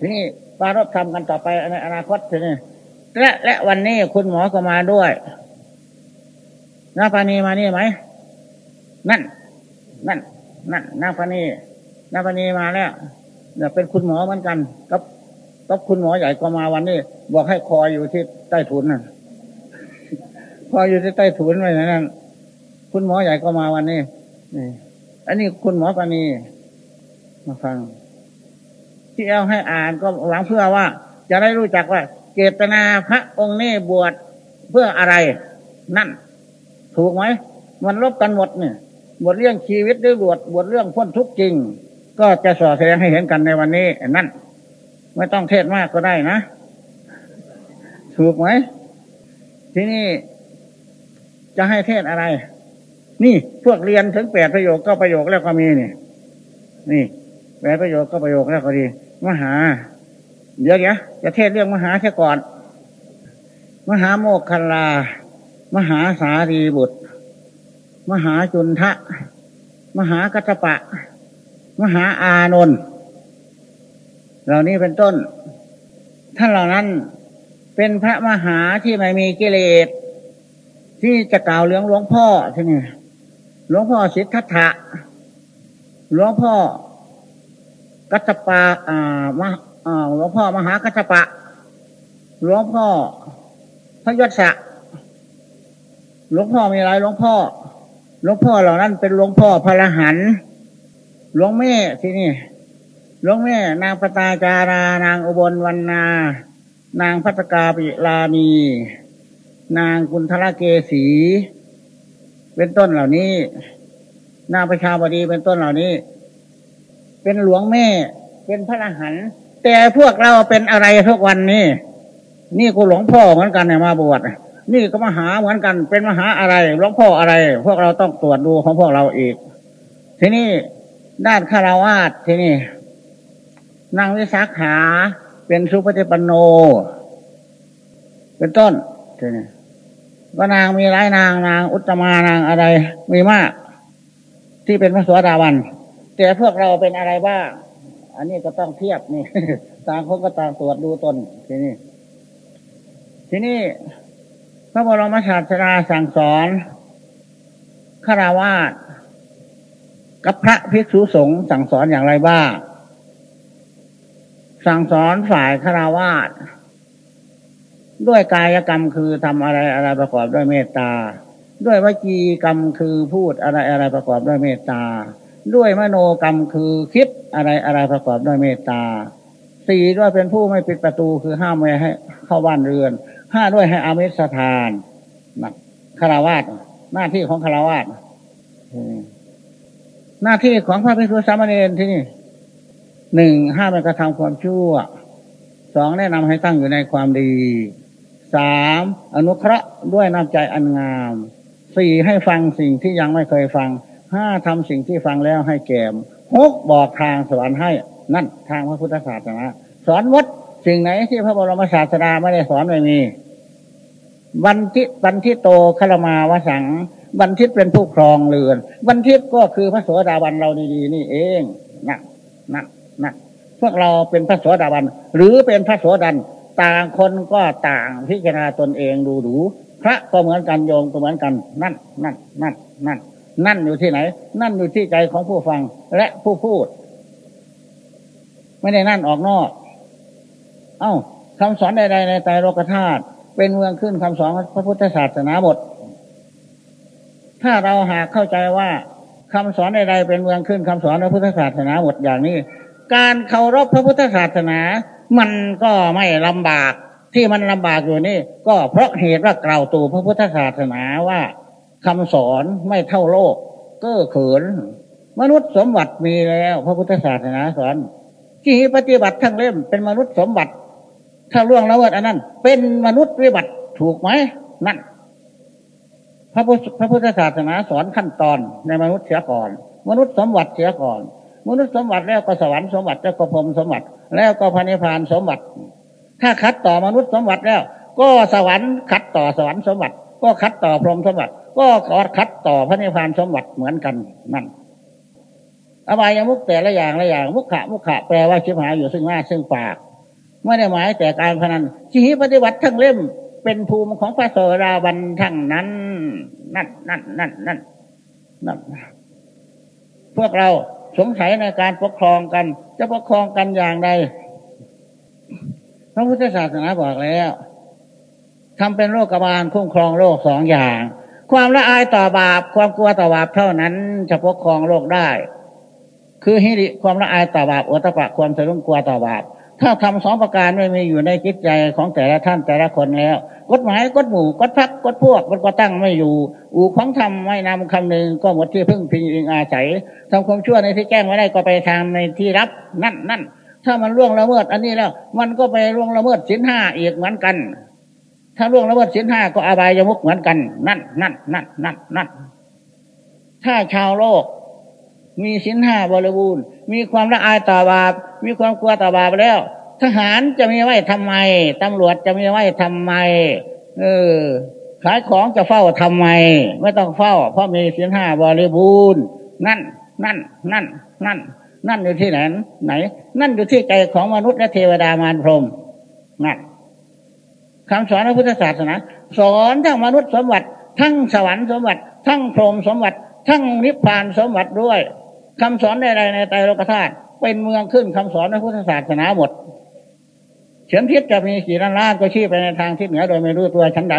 ทีนี้ปารบทำกันต่อไปในอนาคตทีนี้และและวันนี้คุณหมอก็มาด้วยนาปานีมานี่ไหม นั่น นั่น นั่นนาปานีนาปานีมาแล้วเนี่ยเป็นคุณหมอเหมือนกันกับกับคุณหมอใหญ่ก็มาวันนี้ บอกให้คอยอยู่ที่ใต้ถุนน่ะคอยอยู่ที่ใต้ถุนไว้นั่นคุณหมอใหญ่ก็มาวันนี้นี่อันนี้คุณหมอปานีมาฟัง ที่เอาให้อ่านก็หวังเพื่อว่า จะได้รู้จักว่าเจตนาพระองค์นี้บวชเพื่ออะไร นั่น ถูกไหมมันลบกันหมดเนี่ยบทเรื่องชีวิตหรือบทบทเรื่องพ้นทุกข์จริง ก็จะสอแสดงให้เห็นกันในวันนี้นั่นไม่ต้องเทศมากก็ได้นะ ถูกไหมที่นี่จะให้เทศอะไร นี่พวกเรียนถึงแปดประโยคก็ประโยคแล้วก็มีนี่ นี่แปดประโยคก็ประโยคแล้วก็ดี มหา เดี๋ยวเดี๋ยวจะเทศเรื่องมหาแค่ก่อน มหาโมกขลา มหาสารีบุตร มหาจุนทะ มหากัตปะ มหาอานนท์เหล่านี้เป็นต้น ท่านเหล่านั้นเป็นพระมหาที่ไม่มีกิเลสที่จะกล่าวเรื่องหลวงพ่อที่นี่หลวงพ่อสิทธัตถะหลวงพ่อ กัตปะอ่ามอ่าหลวงพ่อมหากัตปะ หลวงพ่อพระยศะหลวงพ่อมีอะไรหลวงพ่อ หลวงพ่อเหล่านั้นเป็นหลวงพ่อพระหันหลวงแม่ที่นี่หลวงแม่นางปตาจารานางอุบลวรรณานางพัตกาปิลานีนางกุณธละเกษีเป็นต้นเหล่านี้ นางประชาบดีเป็นต้นเหล่านี้ เป็นหลวงแม่ เป็นพระอรหันต์แต่พวกเราเป็นอะไรทุกวันนี้ นี่กูหลวงพ่อเหมือนกันเนี่ยมาบวชนี่ก็มหาเหมือนกัน เป็นมหาอะไรหลวงพ่ออะไร พวกเราต้องตรวจดูของพวกเราอีก ทีนี้ด้านคารวาสทีนี้นางวิสาขาเป็นสุปฏิปันโน เป็นต้นทีนี้ก็นางมีหลายนางนางอุตมานางอะไร มีมาก ที่เป็นพระสวสดาวัน แต่พวกเราเป็นอะไรบ้าง อันนี้ก็ต้องเทียบนี่ ต่างคนก็ต่างตรวจดูตนทีนี้ ทีนี้พระบรมศาสดาสั่งสอนฆราวาสกับพระภิกษุสงฆ์สั่งสอนอย่างไรบ้าง สั่งสอนฝ่ายฆราวาสด้วยกายกรรมคือทำอะไรอะไรประกอบด้วยเมตตา ด้วยวจีกรรมคือพูดอะไรอะไรประกอบด้วยเมตตา ด้วยมโนกรรมคือคิดอะไรอะไรประกอบด้วยเมตตาสี่ด้วยเป็นผู้ไม่ปิดประตูคือห้ามไม่ให้เข้าบ้านเรือนห้าด้วยให้อามิสทานนะคาราวาสหน้าที่ของคาราวาสหน้าที่ของพระภิกษุสามเณรที่นี่หนึ่งห้ามกระทำความชั่วสองแนะนำให้ตั้งอยู่ในความดีสามอนุเคราะห์ด้วยน้ำใจอันงามสี่ให้ฟังสิ่งที่ยังไม่เคยฟัง ห้าทำสิ่งที่ฟังแล้วให้แก่มหกบอกทางสวรรค์ให้ นั่นทางพระพุทธศาสนาสอนวัดสิ่งไหนที่พระบรมศาสดาไม่ได้สอนไม่มีบันทิบันทิโตคลมาวสัง บันทิตเป็นผู้ครองเรือน บันทิตก็คือพระโสดาบันเราดีๆนี่เองนะนะนะพวกเราเป็นพระโสดาบัน หรือเป็นพระโสดันต่างคนก็ต่างพิจารณาตนเองดูดู พระก็เหมือนกันโยงก็เหมือนกัน นั่นนั่นนั่นนั่น นั่นอยู่ที่ไหน นั่นอยู่ที่ใจของผู้ฟังและผู้พูด ไม่ได้นั่นออกนอก เอ้าคำสอนใดๆในไตรโลกธาตุเป็นเมืองขึ้นคำสอนพระพุทธศาสนาบท ถ้าเราหากเข้าใจว่าคำสอนใดๆเป็นเมืองขึ้นคำสอนพระพุทธศาสนาบทอย่างนี้ การเคารพพระพุทธศาสนา มันก็ไม่ลำบากที่มันลำบากอยู่นี่ ก็เพราะเหตุว่ากล่าวตูพระพุทธศาสนาว่า คำสอนไม่เท่าโลก เก้อเขิน มนุษย์สมบัติมีแล้ว พระพุทธศาสนาสอนที่ปฏิบัติทั้งเล่มเป็นมนุษย์สมบัติ ถ้าล่วงละเมิดอันนั้น เป็นมนุษย์วิบัติถูกไหมนั่นพระพุทธพระพุทธศาสนาสอนขั้นตอนในมนุษย์เสียก่อน มนุษย์สมบัติเสียก่อน มนุษย์สมบัติแล้วก็สวรรค์สมบัติแล้วก็พรมสมบัติ แล้วก็พระนิพพานสมบัติ ถ้าคัดต่อมนุษย์สมบัติแล้ว ก็สวรรค์คัดต่อสวรรค์สมบัติ ก็คัดต่อพรหมสมบัติ ก็ขอคัดต่อพระนิพพานสมบัติเหมือนกันนั่นอบายมุกแต่ละอย่างละอย่าง มุขะมุขะแปลว่าชิบหายอยู่ซึ่งหน้าซึ่งปากไม่ได้หมายแต่การพนันชีวิตปฏิบัติทั้งเล่มเป็นภูมิของพระโสดาบันทั้งนั้น นั่นนั่นนั่นนั่นนั่นพวกเราสงสัยในการปกครองกัน จะปกครองกันอย่างใดพระพุทธศาสนาบอกแล้วทำเป็นโรคกบาลคุ้มครองโลกสองอย่าง ความละอายต่อบาป ความกลัวต่อบาปเท่านั้นจะปกครองโลกได้ คือฮิริความละอายต่อบาปอตปะความสะดุ้งกลัวต่อบาป ถ้าทำสองประการไม่มีอยู่ในจิตใจของแต่ละท่านแต่ละคนแล้ว กฎหมายกฎหมู่กฎพักกฎพวกมันก็ตั้งไม่อยู่ อู่ของทำไม่นำคำหนึ่งก็หมดที่พึ่งพิงอิงอาศัยทำความชั่วในที่แจ้งไว้ได้ก็ไปทางในที่รับนั่นนั่นถ้ามันล่วงละเมิดอันนี้แล้ว มันก็ไปล่วงละเมิดสินห้าอีกเหมือนกัน ถ้าล่วงละเมิดสินห้าก็อบายยมุกเหมือนกัน นั่นนั่นนั่นนั่นนั่นถ้าชาวโลก มีสินห้าบริบูรณ์ มีความละอายต่อบาป มีความกลัวต่อบาปแล้ว ทหารจะมีไว้ทำไมตำรวจจะมีไว้ทำไม เออ ขายของจะเฝ้าทำไม ไม่ต้องเฝ้า เพราะมีสินห้าบริบูรณ์นั่น นั่น นั่น นั่น นั่นอยู่ที่ไหน ไหน นั่นอยู่ที่ใจของมนุษย์และเทวดามารพรมนั่น คำสอนพระพุทธศาสนา สอนทั้งมนุษย์สมบัติ ทั้งสวรรค์สมบัติ ทั้งพรหมสมบัติ ทั้งนิพพานสมบัติด้วยคำสอนใดๆในไตรโลกธาตุเป็นเมืองขึ้นคำสอนพระพุทธศาสนาหมดเฉียนทิศจะมีกี่ล้านล้านก็ชี้ไปในทางทิศเหนือโดยไม่รู้ตัวชั้นใด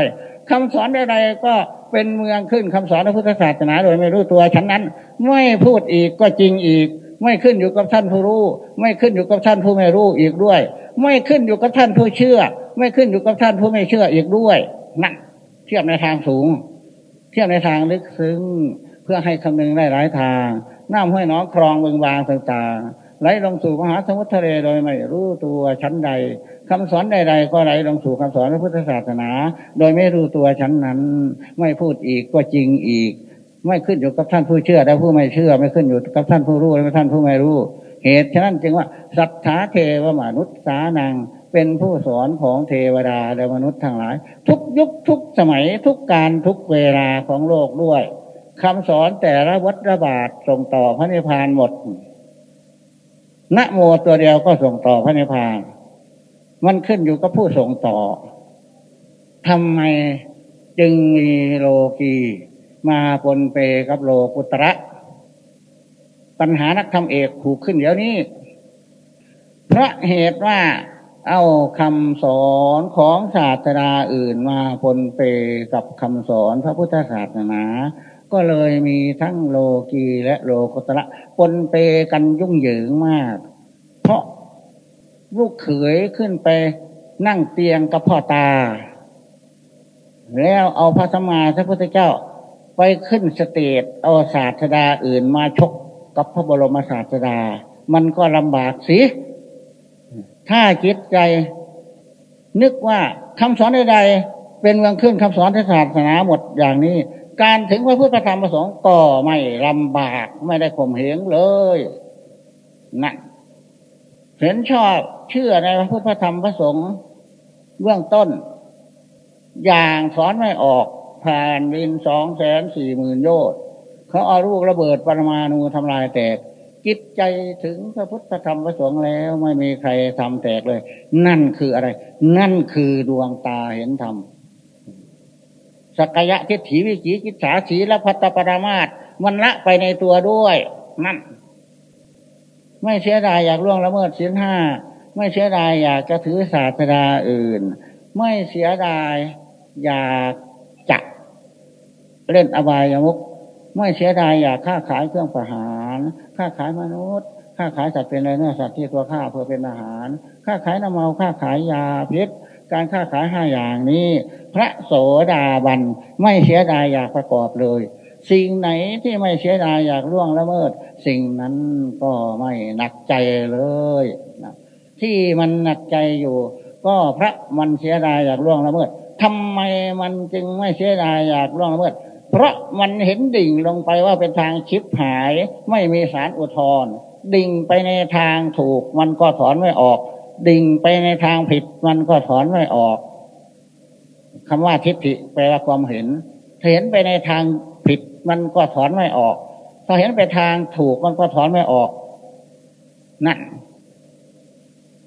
คำสอนใดๆก็เป็นเมืองขึ้นคำสอนพระพุทธศาสนา โดยไม่รู้ตัวชั้นนั้น ไม่พูดอีกก็จริงอีก ไม่ขึ้นอยู่กับท่านผู้รู้ ไม่ขึ้นอยู่กับท่านผู้ไม่รู้อีกด้วย ไม่ขึ้นอยู่กับท่านผู้เชื่อ ไม่ขึ้นอยู่กับท่านผู้ไม่เชื่ออีกด้วยนั่นเทียบในทางสูง เทียบในทางลึกซึ้งเพื่อให้คำนึงได้หลายทางน้ำห้วยน้องคลองเบืองบางต่างๆไหลลงสู่มหาสมุทรทะเลโดยไม่รู้ตัวชั้นใดคำสอนใด ๆ ก็ไหลลงสู่คำสอนพระพุทธศาสนา โดยไม่รู้ตัวชั้นนั้น ไม่พูดอีกก็จริงอีก ไม่ขึ้นอยู่กับท่านผู้เชื่อและผู้ไม่เชื่อ ไม่ขึ้นอยู่กับท่านผู้รู้และท่านผู้ไม่รู้ เหตุฉะนั้นจึงว่าสัทธาเทวมนุษย์สานังเป็นผู้สอนของเทวดาและมนุษย์ทั้งหลาย ทุกยุคทุกสมัยทุกการทุกเวลาของโลกด้วยคำสอนแต่ละวัฏระบาดส่งต่อพระนิพพานหมดนะโมตัวเดียวก็ส่งต่อพระนิพพาน มันขึ้นอยู่กับผู้ส่งต่อทำไมจึงมีโลกี มาปนเปกับโลกุตระ ปัญหานักธรรมเอกผูกขึ้นเดี๋ยวนี้ เพราะเหตุว่าเอาคำสอนของศาสนาอื่นมาปนเปกับคำสอนพระพุทธศาสนา ก็เลยมีทั้งโลกีและโลกุตระปนเปกันยุ่งเหยิงมาก เพราะลูกเขยขึ้นไปนั่งเตียงกับพ่อตา แล้วเอาพระสมมาพระพุทธเจ้า ไปขึ้นสเตจเอาศาสดาอื่นมาชกกับพระบรมศาสดา มันก็ลำบากสิ ถ้าจิตใจ นึกว่าคำสอนใดๆเป็นเมืองขึ้นคำสอนทศาสนาหมดอย่างนี้ การถึงพระพุทธธรรมประสงค์ก็ไม่ลำบากไม่ได้ข่มเหงเลยนั่นเห็นชอบเชื่อในพระพุทธธรรมประสงค์เบื้องต้น อย่างสอนไม่ออก ผ่านดินสองแสนสี่หมื่นโยชน์เขาเอาลูกระเบิดปรมาณูทำลายแตกจิตใจถึงพระพุทธธรรมพระสงฆ์แล้วไม่มีใครทำแตกเลย นั่นคืออะไร นั่นคือดวงตาเห็นธรรมสักยะทิฏฐิวิจิกิจฉาสีและพัตตปรามาตมันละไปในตัวด้วย นั่น ไม่เสียดายอยากล่วงละเมิดศีลห้าไม่เสียดายอยากจะถือศาสนาอื่น ไม่เสียดายอยาก เล่นอบายามุกไม่เสียดายอยากค้าขายเครื่องประหารค้าขายมนุษย์ค้าขายสัตว์เป็นอะไรเนื้อสัตว์ที่ตัวข้าเพื่อเป็นอาหาร ค้าขายน้ำเมาค้าขายยาพิษการค้าขายห้าอย่างนี้ พระโสดาบันไม่เสียดายอยากประกอบเลย สิ่งไหนที่ไม่เสียดายอยากล่วงละเมิด สิ่งนั้นก็ไม่หนักใจเลยนะที่มันหนักใจอยู่ ก็พระมันเสียดายอยากล่วงละเมิดทำไมมันจึงไม่เสียดายอยากล่วงละเมิด เพราะมันเห็นดิ่งลงไปว่าเป็นทางชิบหาย ไม่มีสารอุทธรดิ่งไปในทางถูก มันก็ถอนไม่ออก ดิ่งไปในทางผิด มันก็ถอนไม่ออกคำว่าทิฏฐิแปลว่าความเห็นเห็นไปในทางผิด มันก็ถอนไม่ออก ถ้าเห็นไปทางถูกมันก็ถอนไม่ออก นั่น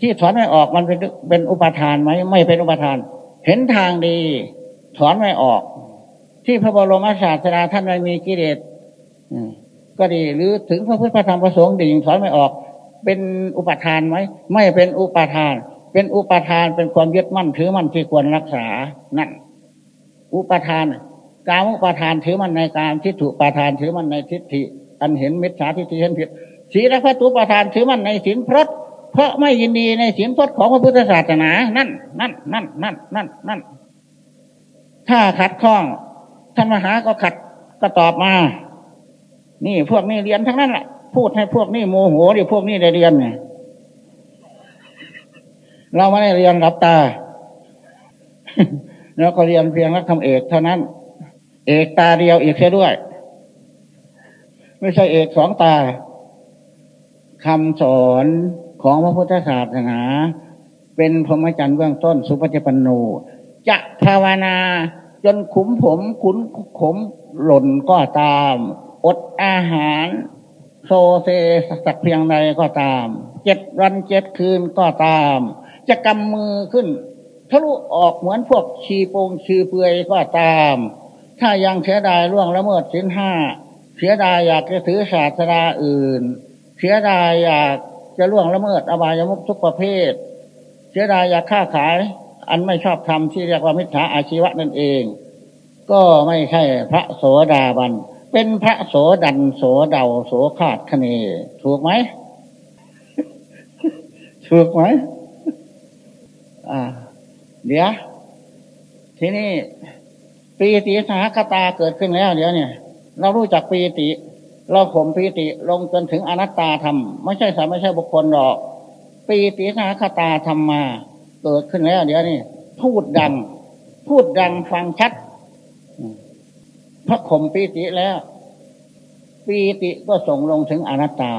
ที่ถอนไม่ออกมันเป็นเป็นอุปทานไหมไม่เป็นอุปทาน เห็นทางดี ถอนไม่ออก ที่พระบรมศาสดาท่านไม่มีกิเลสก็ดีหรือถึงพระพุทธธรรมประสงค์ดีถอนไม่ออก เป็นอุปทานไหมไม่เป็นอุปทาน เป็นอุปทานเป็นความยึดมั่นถือมั่นที่ควรรักษานั่น อุปทานการอุปทานถือมันในการทิฏฐุปทานถือมันในทิฏฐิ อันเห็นมิจฉาทิฏฐิเห็นผิดศีลพระตุปทานถือมันในศีลพรตเพราะไม่ยินดีในศีลพจน์ของพระพุทธศาสนา นั่น นั่น นั่น นั่น นั่นนั่นถ้าขัดข้อง ท่านมหาก็ขัดก็ตอบมา นี่พวกนี้เรียนทั้งนั้นแหละพูดให้พวกนี้โมโหดิพวกนี้ได้เรียนไงเราไม่ได้เรียนรับตาแล้วก็เรียนเพียงนักธรรมเอกเท่านั้น เอกตาเดียวเอกเสียด้วย ไม่ใช่เอกสองตาคำสอนของพระพุทธศาสนา เป็นพรหมจรรย์เบื้องต้นสุปฏิปันโนจะภาวนา จนขุมผมขุนขมหล่นก็ตาม อดอาหาร โซเซสักเพียงใดก็ตาม เจ็ดวันเจ็ดคืนก็ตาม จะกำมือขึ้นทะลุออกเหมือนพวกชีโปงชีเปือยก็ตาม ถ้ายังเสียดายล่วงละเมิดสินห้าเสียดายอยากจะถือศาสนาอื่น เสียดายอยากจะล่วงละเมิดอบายมุขทุกประเภท เสียดายอยากค้าขาย อันไม่ชอบทำที่เรียกว่ามิจฉาอาชีวะนั่นเอง ก็ไม่ใช่พระโสดาบัน เป็นพระโสดันโสเดาโสขาดคะเนถูกไหมถูกไหมอ่า เดี๋ยวทีนี้ปีติสาคตาเกิดขึ้นแล้วเดี๋ยวเนี่ย เรารู้จักปีติ เราข่มปีติลงจนถึงอนัตตาธรรม ไม่ใช่สามไม่ใช่บุคคลหรอก ปีติสาคตาธรรมมา เกิดขึ้นแล้ว เดี๋ยวนี้พูดดัง พูดดังฟังชัด พระข่มปีติแล้ว ปีติก็ส่งลงถึงอนัตตา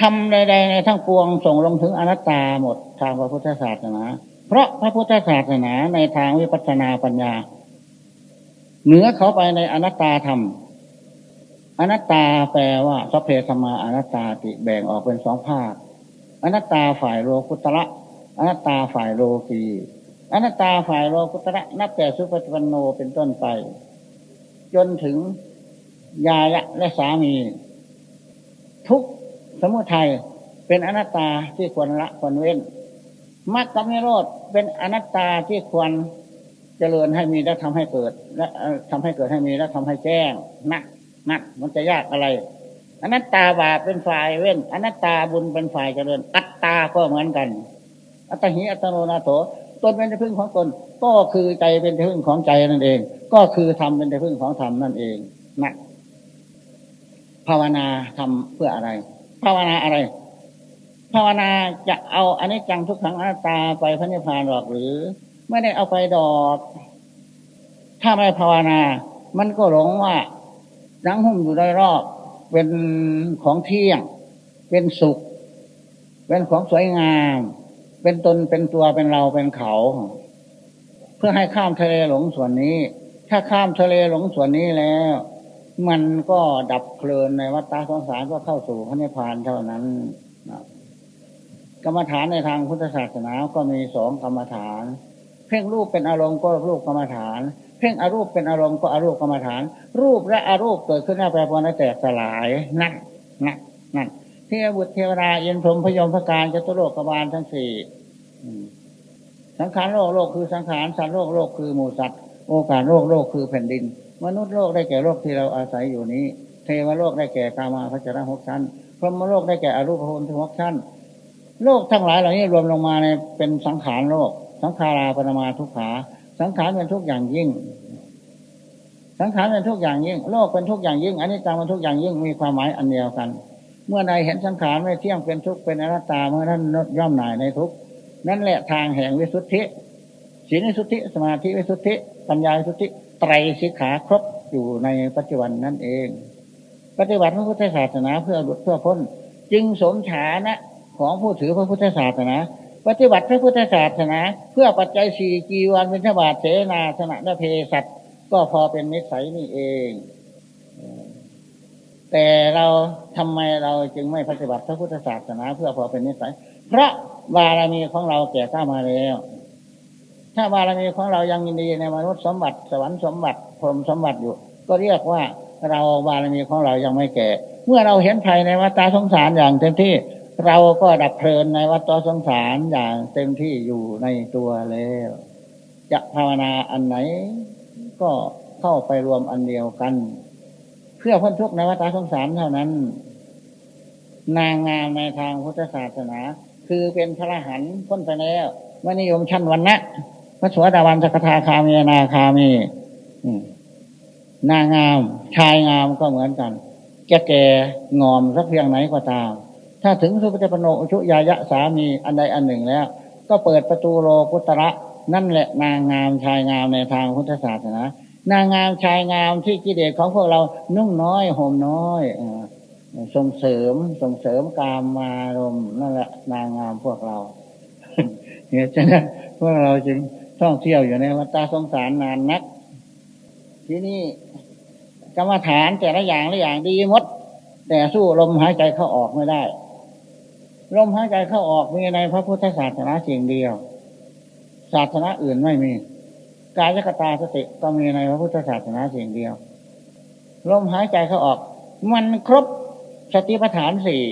ทำใดๆในทั้งปวงส่งลงถึงอนัตตาหมดทางพระพุทธศาสนา เพราะพระพุทธศาสนาในทางวิปัสสนาปัญญา เหนือเขาไปในอนัตตาธรรมอนัตตาแปลว่าสัพเพธรรมาอนัตตาติแบ่งออกเป็นสองภาคอนัตตาฝ่ายโลกุตระ อนัตตาฝ่ายโลกีอนัตตาฝ่ายโลกุตระนับแต่สุปฏิปันโนเป็นต้นไป จนถึงยายะและสามี ทุกสมุทัยเป็นอนัตตาที่ควรละควรเว้นมรรคกับนิโรธเป็นอนัตตาที่ควรเจริญให้มีและทำให้เกิด และทำให้เกิดให้มีและทำให้แจ้งนักนั่นมันจะยากอะไร อนัตตาบาปเป็นฝ่ายเว้น อนัตตาบุญเป็นฝ่ายเจริญ อัตตาก็เหมือนกัน อัตหิอัตโนนาโถตนเป็นที่พึ่งของตน ก็คือใจเป็นที่พึ่งของใจนั่นเอง ก็คือธรรมเป็นที่พึ่งของธรรมนั่นเองนั่นภาวนาทำเพื่ออะไร ภาวนาอะไร ภาวนาจะเอาอันนี้จังทุกครั้งอนัตตาไปพระนิพพานหรอกหรือ ไม่ได้เอาไปดอก ถ้าไม่ภาวนา มันก็หลงว่านังหุ้มอยู่ได้รอบเป็นของเที่ยง เป็นสุข เป็นของสวยงาม เป็นตนเป็นตัวเป็นเราเป็นเขา เพื่อให้ข้ามทะเลหลงส่วนนี้ ถ้าข้ามทะเลหลงส่วนนี้แล้ว มันก็ดับเพลินในวัฏฏะสงสารก็เข้าสู่พระนิพพานเท่านั้นกรรมฐานในทางพุทธศาสนาก็มีสองกรรมฐาน เพ่งรูปเป็นอารมณ์ก็รูปกรรมฐาน เพ่งอรูปเป็นอารมณ์ก็อรูปกรรมฐาน รูปและอรูปเกิดขึ้นหน้าแปรปรวนแตกสลายนั่นนั่นนั่น ทวบุตรเทวดาเย็นพรมพยมพการจตุโลกบาลทั้งสี่สังขารโลกโลกคือสังขารสัตว์โลกโลกคือหมูสัตว์โอกาสโลกโลกคือแผ่นดิน มนุษย์โลกได้แก่โลกที่เราอาศัยอยู่นี้ เทวโลกได้แก่กามาพระจระหกชั้นพรหมโลกได้แก่อรูปภพทั้งหกชั้นโลกทั้งหลายเหล่านี้รวมลงมาในเป็นสังขารโลก สังขาราปรมาทุกขา สังขารเป็นทุกอย่างยิ่ง สังขารเป็นทุกอย่างยิ่ง โลกเป็นทุกอย่างยิ่งอันนี้จังเป็นทุกอย่างยิ่งมีความหมายอันเดียวกัน มื่อใดเห็นสังขารไม่เที่ยงเป็นทุกข์เป็นอนัตตาเมื่อนั้นย่อมหน่ายในทุกข์นั่นแหละทางแห่งวิสุทธิศีลวิสุทธิสมาธิวิสุทธิปัญญาวิสุทธิไตรสิกขาครบอยู่ในปัจจุบันนั่นเอง ปฏิบัติพระพุทธศาสนาเพื่อหลุดเพื่อพ้น จึงสมฐานะของผู้ถือพระพุทธศาสนา ปฏิบัติพระพุทธศาสนา เพื่อปัจจัยสี่กีวันเป็นบาทเสนาสนะเพสัตก็พอเป็นนิสัยนี่เอง แต่เราทำไมเราจึงไม่ปฏิบัติพระพุทธศาสนาเพื่อพอเป็นนิสัยเพราะบารมีของเราแก่ข้ามาแล้ว ถ้าบารมีของเรายังยินดีในมนุษย์สมบัติสวรรค์สมบัติพรหมสมบัติอยู่ ก็เรียกว่าเราบารมีของเรายังไม่แก่ เมื่อเราเห็นภัยในวัฏสงสารอย่างเต็มที่เราก็ดับเพลินในวัฏสงสารอย่างเต็มที่อยู่ในตัวแล้ว จะภาวนาอันไหนก็เข้าไปรวมอันเดียวกัน เพื่อพ้นทุกข์ในวัฏสงสารเท่านั้น นางงามในทางพุทธศาสนา คือเป็นพระหันพ้นไปแล้วมนิยมชั้นวันนะพระสวสดาวันสกทาคามีนาคามีนางงาม ชายงามก็เหมือนกันจะแก่งอมสักเพียงไหนก็ตาม ถ้าถึงสุปฏิปโนชุยายะสามีอันใดอันหนึ่งแล้ว ก็เปิดประตูโลกุตระนั่นแหละนางงามชายงามในทางพุทธศาสนา นางงามชายงามที่กิเลสของพวกเรานุ่งน้อยห่มน้อยส่งเสริมส่งเสริมกามมารมนั่นแหละนางงามพวกเราเนี่ยฉะนั้นพวกเราจึงท่องเที่ยวอยู่ในวัฏสงสารนานนัก ที่นี่กรรมฐานแต่ละอย่างละอย่างดีมด แต่สู้ลมหายใจเข้าออกไม่ได้ ลมหายใจเข้าออกมีในพระพุทธศาสนาเสิ่งเดียว ศาสนาอื่นไม่มี กายกตาสติก็มีในพระพุทธศาสนาสิ่งเดียวลมหายใจเข้าออก มันครบสติปัฏฐานสี่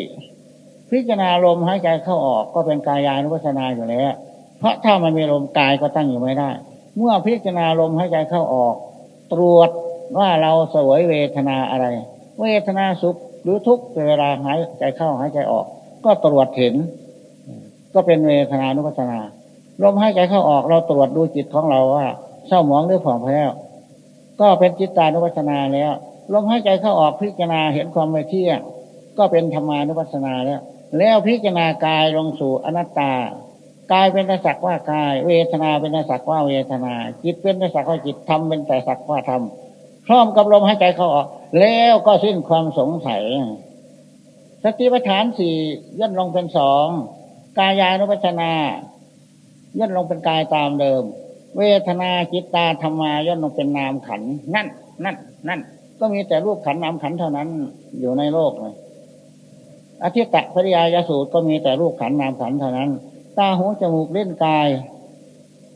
พิจารณาลมหายใจเข้าออกก็เป็นกายานุปัสนาอยู่แล้ว เพราะถ้ามันมีลมกายก็ตั้งอยู่ไม่ได้ เมื่อพิจารณาลมหายใจเข้าออก ตรวจว่าเราสวยเวทนาอะไร เวทนาสุขหรือทุกข์เวลาหายใจเข้าหายใจออก ก็ตรวจเห็น ก็เป็นเวทนานุปัสนา ลมหายใจเข้าออกเราตรวจดูจิตของเราว่า เศร้าหมองหรือผ่องแผ้วก็เป็นจิตตานุปัสสนาแล้วลมหายใจเข้าออกพิจารณาเห็นความไม่เที่ยงก็เป็นธรรมานุปัสสนาแล้ว แล้วพิจารณากายลงสู่อนัตตากายเป็นแต่สักว่ากาย เวทนาเป็นแต่สักว่าเวทนา จิตเป็นแต่สักว่าจิตธรรมเป็นแต่สักว่าธรรมพร้อมกับลมหายใจเข้าออก แล้วก็สิ้นความสงสัยสติปัฏฐานสี่ย่นลงเป็นสองกายานุปัสนา ย่นลงเป็นกายตามเดิม เวทนาจิตตาธรรมาย่นลงเป็นนามขันนั่น นั่น นั่น ก็มีแต่รูปขันนามขันเท่านั้นอยู่ในโลกเลยอธิตะปริยายสูตรก็มีแต่รูปขันนามขันเท่านั้น ตาหูจมูกเล่นกาย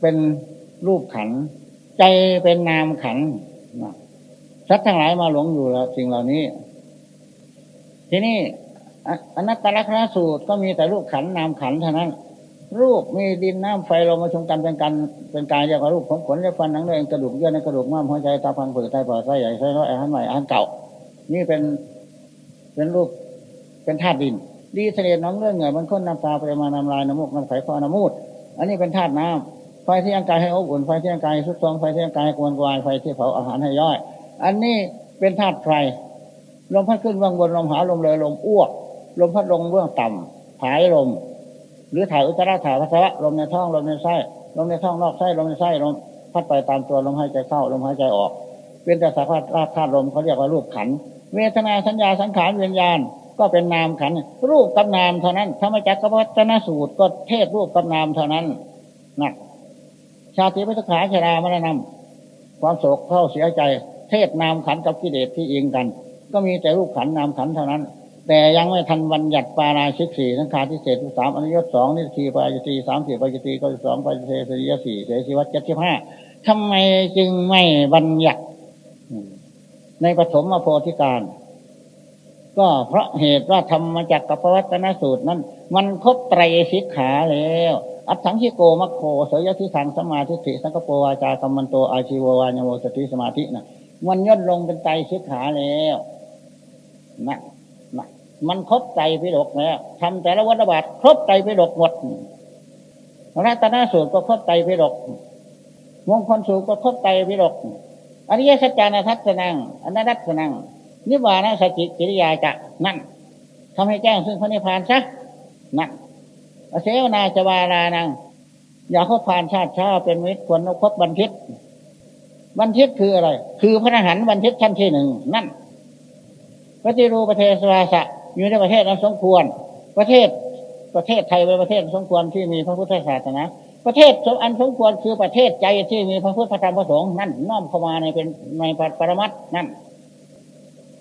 เป็นรูปขัน ใจเป็นนามขันสัตว์ทั้งหลายมาหลงอยู่แล้วสิ่งเหล่านี้ ทีนี้อนัตตลักษณสูตรก็มีแต่รูปขันนามขันเท่านั้น รูปมีดินน้ำไฟลมมาชมกันเป็นกันเป็นกายเรียกว่ารูปของขนและฟันหนังเนื้อกระดูกเยื่อในกระดูกม้ามหัวใจตาพังผืดไตปอดไส้ใหญ่ไส้น้อยอาหารใหม่อาหารเก่า นี่เป็นเป็นรูปเป็นธาตุดิน ดีเสลน้องเรื่องเหงื่อมันค้นน้ำตาไปมาน้ำลายน้ำมูกน้ำไข่ข้อน้ำมูด อันนี้เป็นธาตุน้ำไฟที่ร่างกายให้อบอุ่นไฟที่ร่างกายสุดทรงไฟที่ร่างกายกวนกวายไฟที่เผาอาหารให้ย่อย อันนี้เป็นธาตุไฟลมพัดขึ้นเบื้องบนลมหาลมเลยลมอ้วกลมพัดลงเบื้องต่ำถ่ายลม หรือถ่ายอุจจาระถ่ายพัสวะลมในท้องลมในไส้ลมในท้องนอกไส้ลมในไส้ลมพัดไปตามตัวลมหายใจเข้าลมหายใจออกเป็นแต่สภาพธาตุลมเขาเรียกว่ารูปขัน เวทนาสัญญาสังขารวิญญาณ ก็เป็นนามขัน รูปกับนามเท่านั้นธรรมจักรวัฒนสูตรก็เทศรูปกับนามเท่านั้นนะชาติปิทุกขาชรามรณะความโศกเศร้าเสียใจ เทศนามขันกับกิเลสที่เองกัน ก็มีแต่รูปขันนามขันเท่านั้น แต่ยังไม่ทันบัญญัติปาราชิกสี่สังฆาทิเสสสิบสามอนิยตสองนิสสัคคีย์ปาจิตตีย์สามสิบปาจิตตีย์เก้าสิบสองปาฏิเทสนียะสี่เสขิยวัตรเจ็ดสิบห้าทำไมจึงไม่บัญญัติในปฐมโพธิกาล ก็เพราะเหตุว่าธรรมจักกัปปวัตนสูตรนั้น มันครบไตรสิกขาแล้ว อัตถังชิโกมัคโคเสยทิสังสมาธิสังกปวาจากรรมันโตอาชีววานโมสติสมาธินะมันย่นลงเป็นไตรสิกขาแล้วนะ มันครบไตรพิฎกแล้วทำแต่ละวัฏบาทครบไตรพิฎกหมดรัตนสูตรก็ครบไตรพิฎกมงคลสูตรก็ครบไตรพิฎกอริยสัจจานัทัศนังอนัตสนังนิวานะสจิกิริยาจะนั่นทำให้แจ้งซึ่งพระนิพพานซะนั่นเสวนาจวารานัง อย่าเขาผ่านชาติชาเป็นมิตรควรนพบบันทิตบันทิตคืออะไร คือพระอรหันต์บันทิตชั้นที่หนึ่งนั่นปฏิรูประเทศสวาสะ อยู่ในประเทศนั้นสมควร ประเทศประเทศไทยเป็นประเทศสมควรที่มีพระพุทธศาสนาประเทศสมอันสมควรคือประเทศใจที่มีพระพุทธธรรมพระสงฆ์นั่นน้อมเข้ามาในเป็นในปรมัตนั่น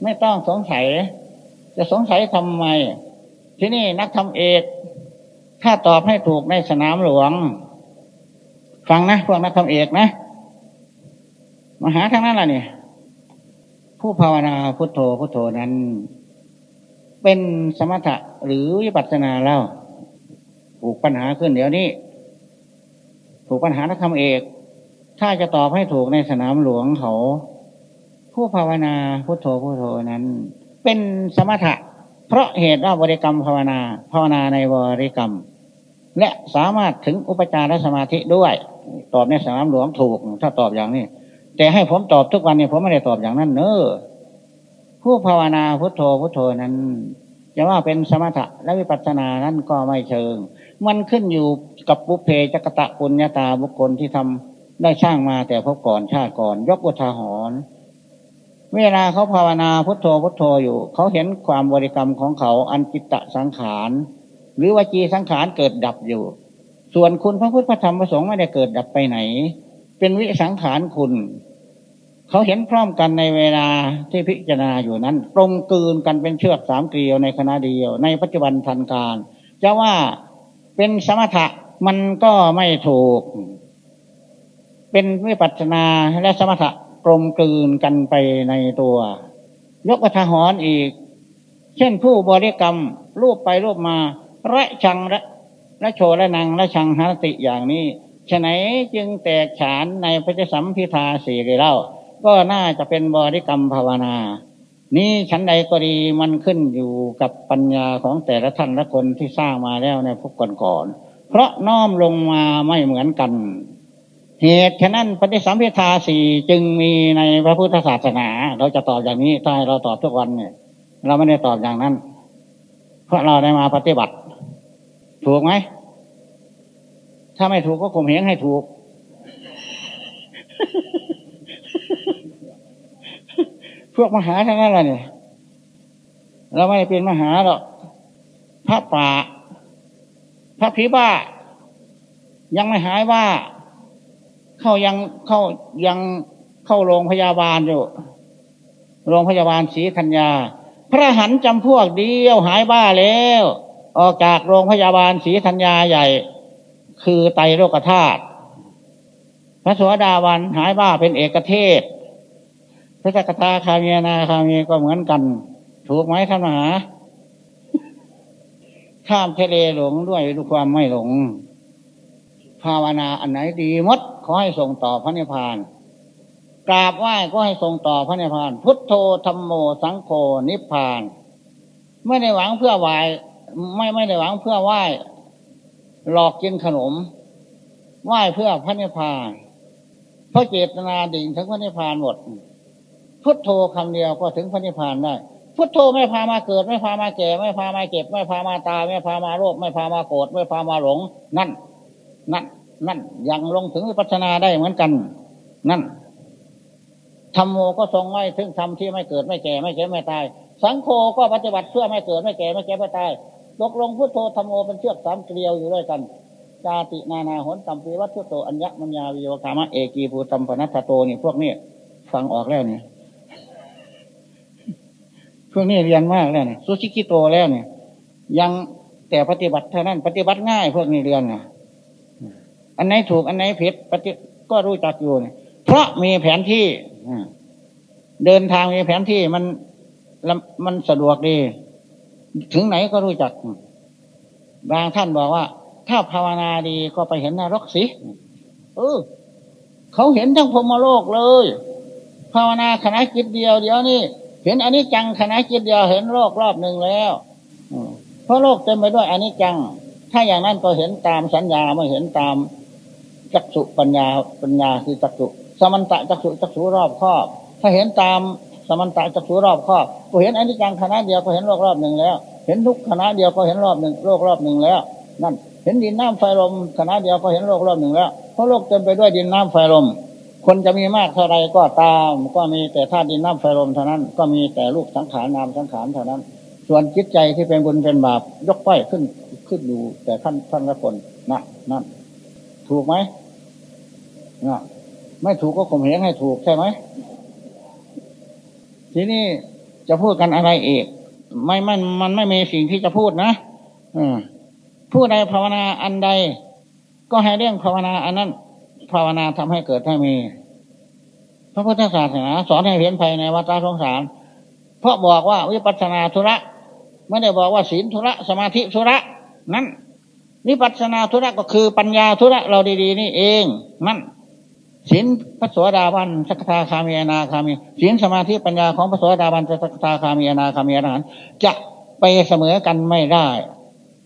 ไม่ต้องสงสัย จะสงสัยทำไม ที่นี่นักทำเอกถ้าตอบให้ถูกในสนามหลวง ฟังนะพวกนักธรรมเอกนะมหาทั้งนั้นแหละนี่ผู้ภาวนาพุทโธพุทโธนั้น เป็นสมถะหรือวิปัสสนาเล่าผูกปัญหาขึ้นเดี๋ยวนี้ ถูกปัญหานักธรรมเอก ถ้าจะตอบให้ถูกในสนามหลวงเขา ผู้ภาวนาพุทโธพุทโธนั้น เป็นสมถะ เพราะเหตุว่าบริกรรมภาวนาภาวนาในบริกรรม และสามารถถึงอุปจารสมาธิด้วย ตอบในสนามหลวงถูกถ้าตอบอย่างนี้ แต่ให้ผมตอบทุกวันเนี้ผมไม่ได้ตอบอย่างนั้นเนอ ผู้ภาวนาพุทโธพุทโธนั้นจะว่าเป็นสมถะและวิปัสสนานั้นก็ไม่เชิง มันขึ้นอยู่กับบุเพจักตะปุญญาตาบุคคลที่ทำได้สร้างมาแต่พบก่อนชาติก่อน ยกอุทาหรณ์เวลาเขาภาวนาพุทโธพุทโธอยู่ เขาเห็นความบริกรรมของเขาอันจิตตสังขารหรือวจีสังขารเกิดดับอยู่ ส่วนคุณพระพุทธพระธรรมพระสงฆ์ไม่ได้เกิดดับไปไหน เป็นวิสังขารคุณ เขาเห็นพร้อมกันในเวลาที่พิจารณาอยู่นั้นตรงกืนกันเป็นเชือกสามเกลียวในขณะเดียว ในปัจจุบันทันการจะว่าเป็นสมถะมันก็ไม่ถูก เป็นวิปัสสนาและสมถะกลมกลืนกันไปในตัว ยกวัฏหรอีก เช่นผู้บริกรรมรูปไปรูปมาระชังระระโชระนังระชังหาติอย่างนี้ฉะไหนจึงแตกฉานในพระสัมพิทาสี่เล่า ก็น่าจะเป็นบริกรรมภาวนา นี้ชั้นใดก็ดีมันขึ้นอยู่กับปัญญาของแต่ละท่านละคนที่สร้างมาแล้วในพวกก่อนๆเพราะน้อมลงมาไม่เหมือนกัน เหตุฉะนั้นปฏิสัมพิทาสี่จึงมีในพระพุทธศาสนา เราจะตอบอย่างนี้ถ้าเราตอบทุกวันเนี่ย เราไม่ได้ตอบอย่างนั้น เพราะเราได้มาปฏิบัติ ถูกไหมถ้าไม่ถูกก็ข่มเหงให้ถูก พวกมหาทั้งนั้นแหละเนี่ยเราไม่เป็นมหาหรอกพระป่า พระผีบ้า ยังไม่หายว่า เข้ายังเข้ายังเข้าโรงพยาบาลอยู่ โรงพยาบาลศรีธัญญา พระหันจำพวกเดียวหายบ้าแล้ว ออกจากโรงพยาบาลศรีธัญญาใหญ่ คือไตโรคธาตุพระสวสดาวันหายบ้าเป็นเอกเทศ พระสกทาคามีนาคามีก็เหมือนกัน ถูกไหมท่านมหา ข้ามทะเลหลงด้วยด้วยความไม่หลง ภาวนาอันไหนดีมดขอให้ส่งต่อพระนิพพานกราบไหว้ก็ให้ส่งต่อพระนิพพาน พุทโธธรรมโมสังโฆนิพพาน ไม่ได้หวังเพื่อไหวไม่ไม่ได้หวังเพื่อไหว้หลอกกินขนม ไหว้เพื่อพระนิพพานเพราะเจตนาดิ่งถึงพระนิพพานหมด พุทโธคำเดียวก็ถึงพระนิพพานได้ พุทโธไม่พามาเกิด ไม่พามาแก่ ไม่พามาเก็บ ไม่พามาตายไม่พามาโรคไม่พามาโกรธไม่พามาหลง นั่น นั่น นั่นยังลงถึงวิปัสนาได้เหมือนกัน นั่นธรรมโมก็ทรงไว้ถึงธรรมที่ไม่เกิดไม่แก่ไม่เก็บไม่ตาย สังโฆก็ปฏิบัติเพื่อไม่เกิดไม่แก่ไม่เก็บไม่ตายตกลงพุทโธธรรมโมเป็นเชือกสามเกลียวอยู่ด้วยกันจาตินานาหนตัมปีวัตถุโตอัญญมัญญาวิโยคามะเอกีภูตัมปนัตโตนี่พวกนี้ฟังออกแล้วเนี่ย พวกนี้เรียนมากแล้วเนี่ยสุชิกิโตแล้วเนี่ย ยังแต่ปฏิบัติเท่านั้น ปฏิบัติง่ายพวกนี้เรียนเนี่ยอันไหนถูกอันไหนผิดปฏิก็รู้จักอยู่เนี่ยเพราะมีแผนที่เดินทางมีแผนที่มันมันสะดวกดี ถึงไหนก็รู้จัก บางท่านบอกว่า ถ้าภาวนาดีก็ไปเห็นนรกสิเออเขาเห็นทั้งพรมโลกเลย ภาวนาขณะจิตเดียวเดียวนี่ เห็นอันนี้จังคณะจิตเดียวเห็นโลกรอบหนึ่งแล้วเพราะโลกเต็มไปด้วยอันนี้จัง ถ้าอย่างนั้นก็เห็นตามสัญญาไม่เห็นตามจักสุปัญญาปัญญาคือจักสุสมันตะจักสุจักสุรอบครอบ ถ้าเห็นตามสมันตะจักสุรอบครอบก็เห็นอันนี้จังคณะเดียวก็เห็นโลกรอบหนึ่งแล้ว เห็นทุกคณะเดียวก็เห็นรอบหนึ่งโลกรอบหนึ่งแล้ว นั่น เห็นดินน้ำไฟลมคณะเดียวก็เห็นโลกรอบหนึ่งแล้วเพราะโลกเต็มไปด้วยดินน้ำไฟลม คนจะมีมากเท่าไรก็ตาม ก็มีแต่ธาตุดินน้ำไฟลมเท่านั้น ก็มีแต่ลูกสังขารนามสังขารเท่านั้น ส่วนจิตใจที่เป็นบุญเป็นบาปยกไปขึ้นขึ้นอยู่แต่ท่านท่านละคนนะนั่นถูกไหมนะไม่ถูกก็ข่มเหงให้ถูกใช่ไหมทีนี้จะพูดกันอะไรอีกไม่มันมันไม่มีสิ่งที่จะพูดนะอผู้ใดภาวนาอันใด ก็ให้เรื่องภาวนาอันนั้น ภาวนาทำให้เกิดให้มี พระพุทธศาสนาสอนให้เห็นภัยในวัฏสงสาร เพราะบอกว่าวิปัสนาธุระไม่ได้บอกว่าศีลธุระสมาธิธุระ นั้นวิปัสนาธุระก็คือปัญญาธุระเราดี ๆ นี่เองนั่นศีลพระสวสดาบันสักทาคามีนาคามีศีลสมาธิปัญญาของพระสวสดาบันสักทาคามีนาคามีอรหันจะไปเสมอกันไม่ได้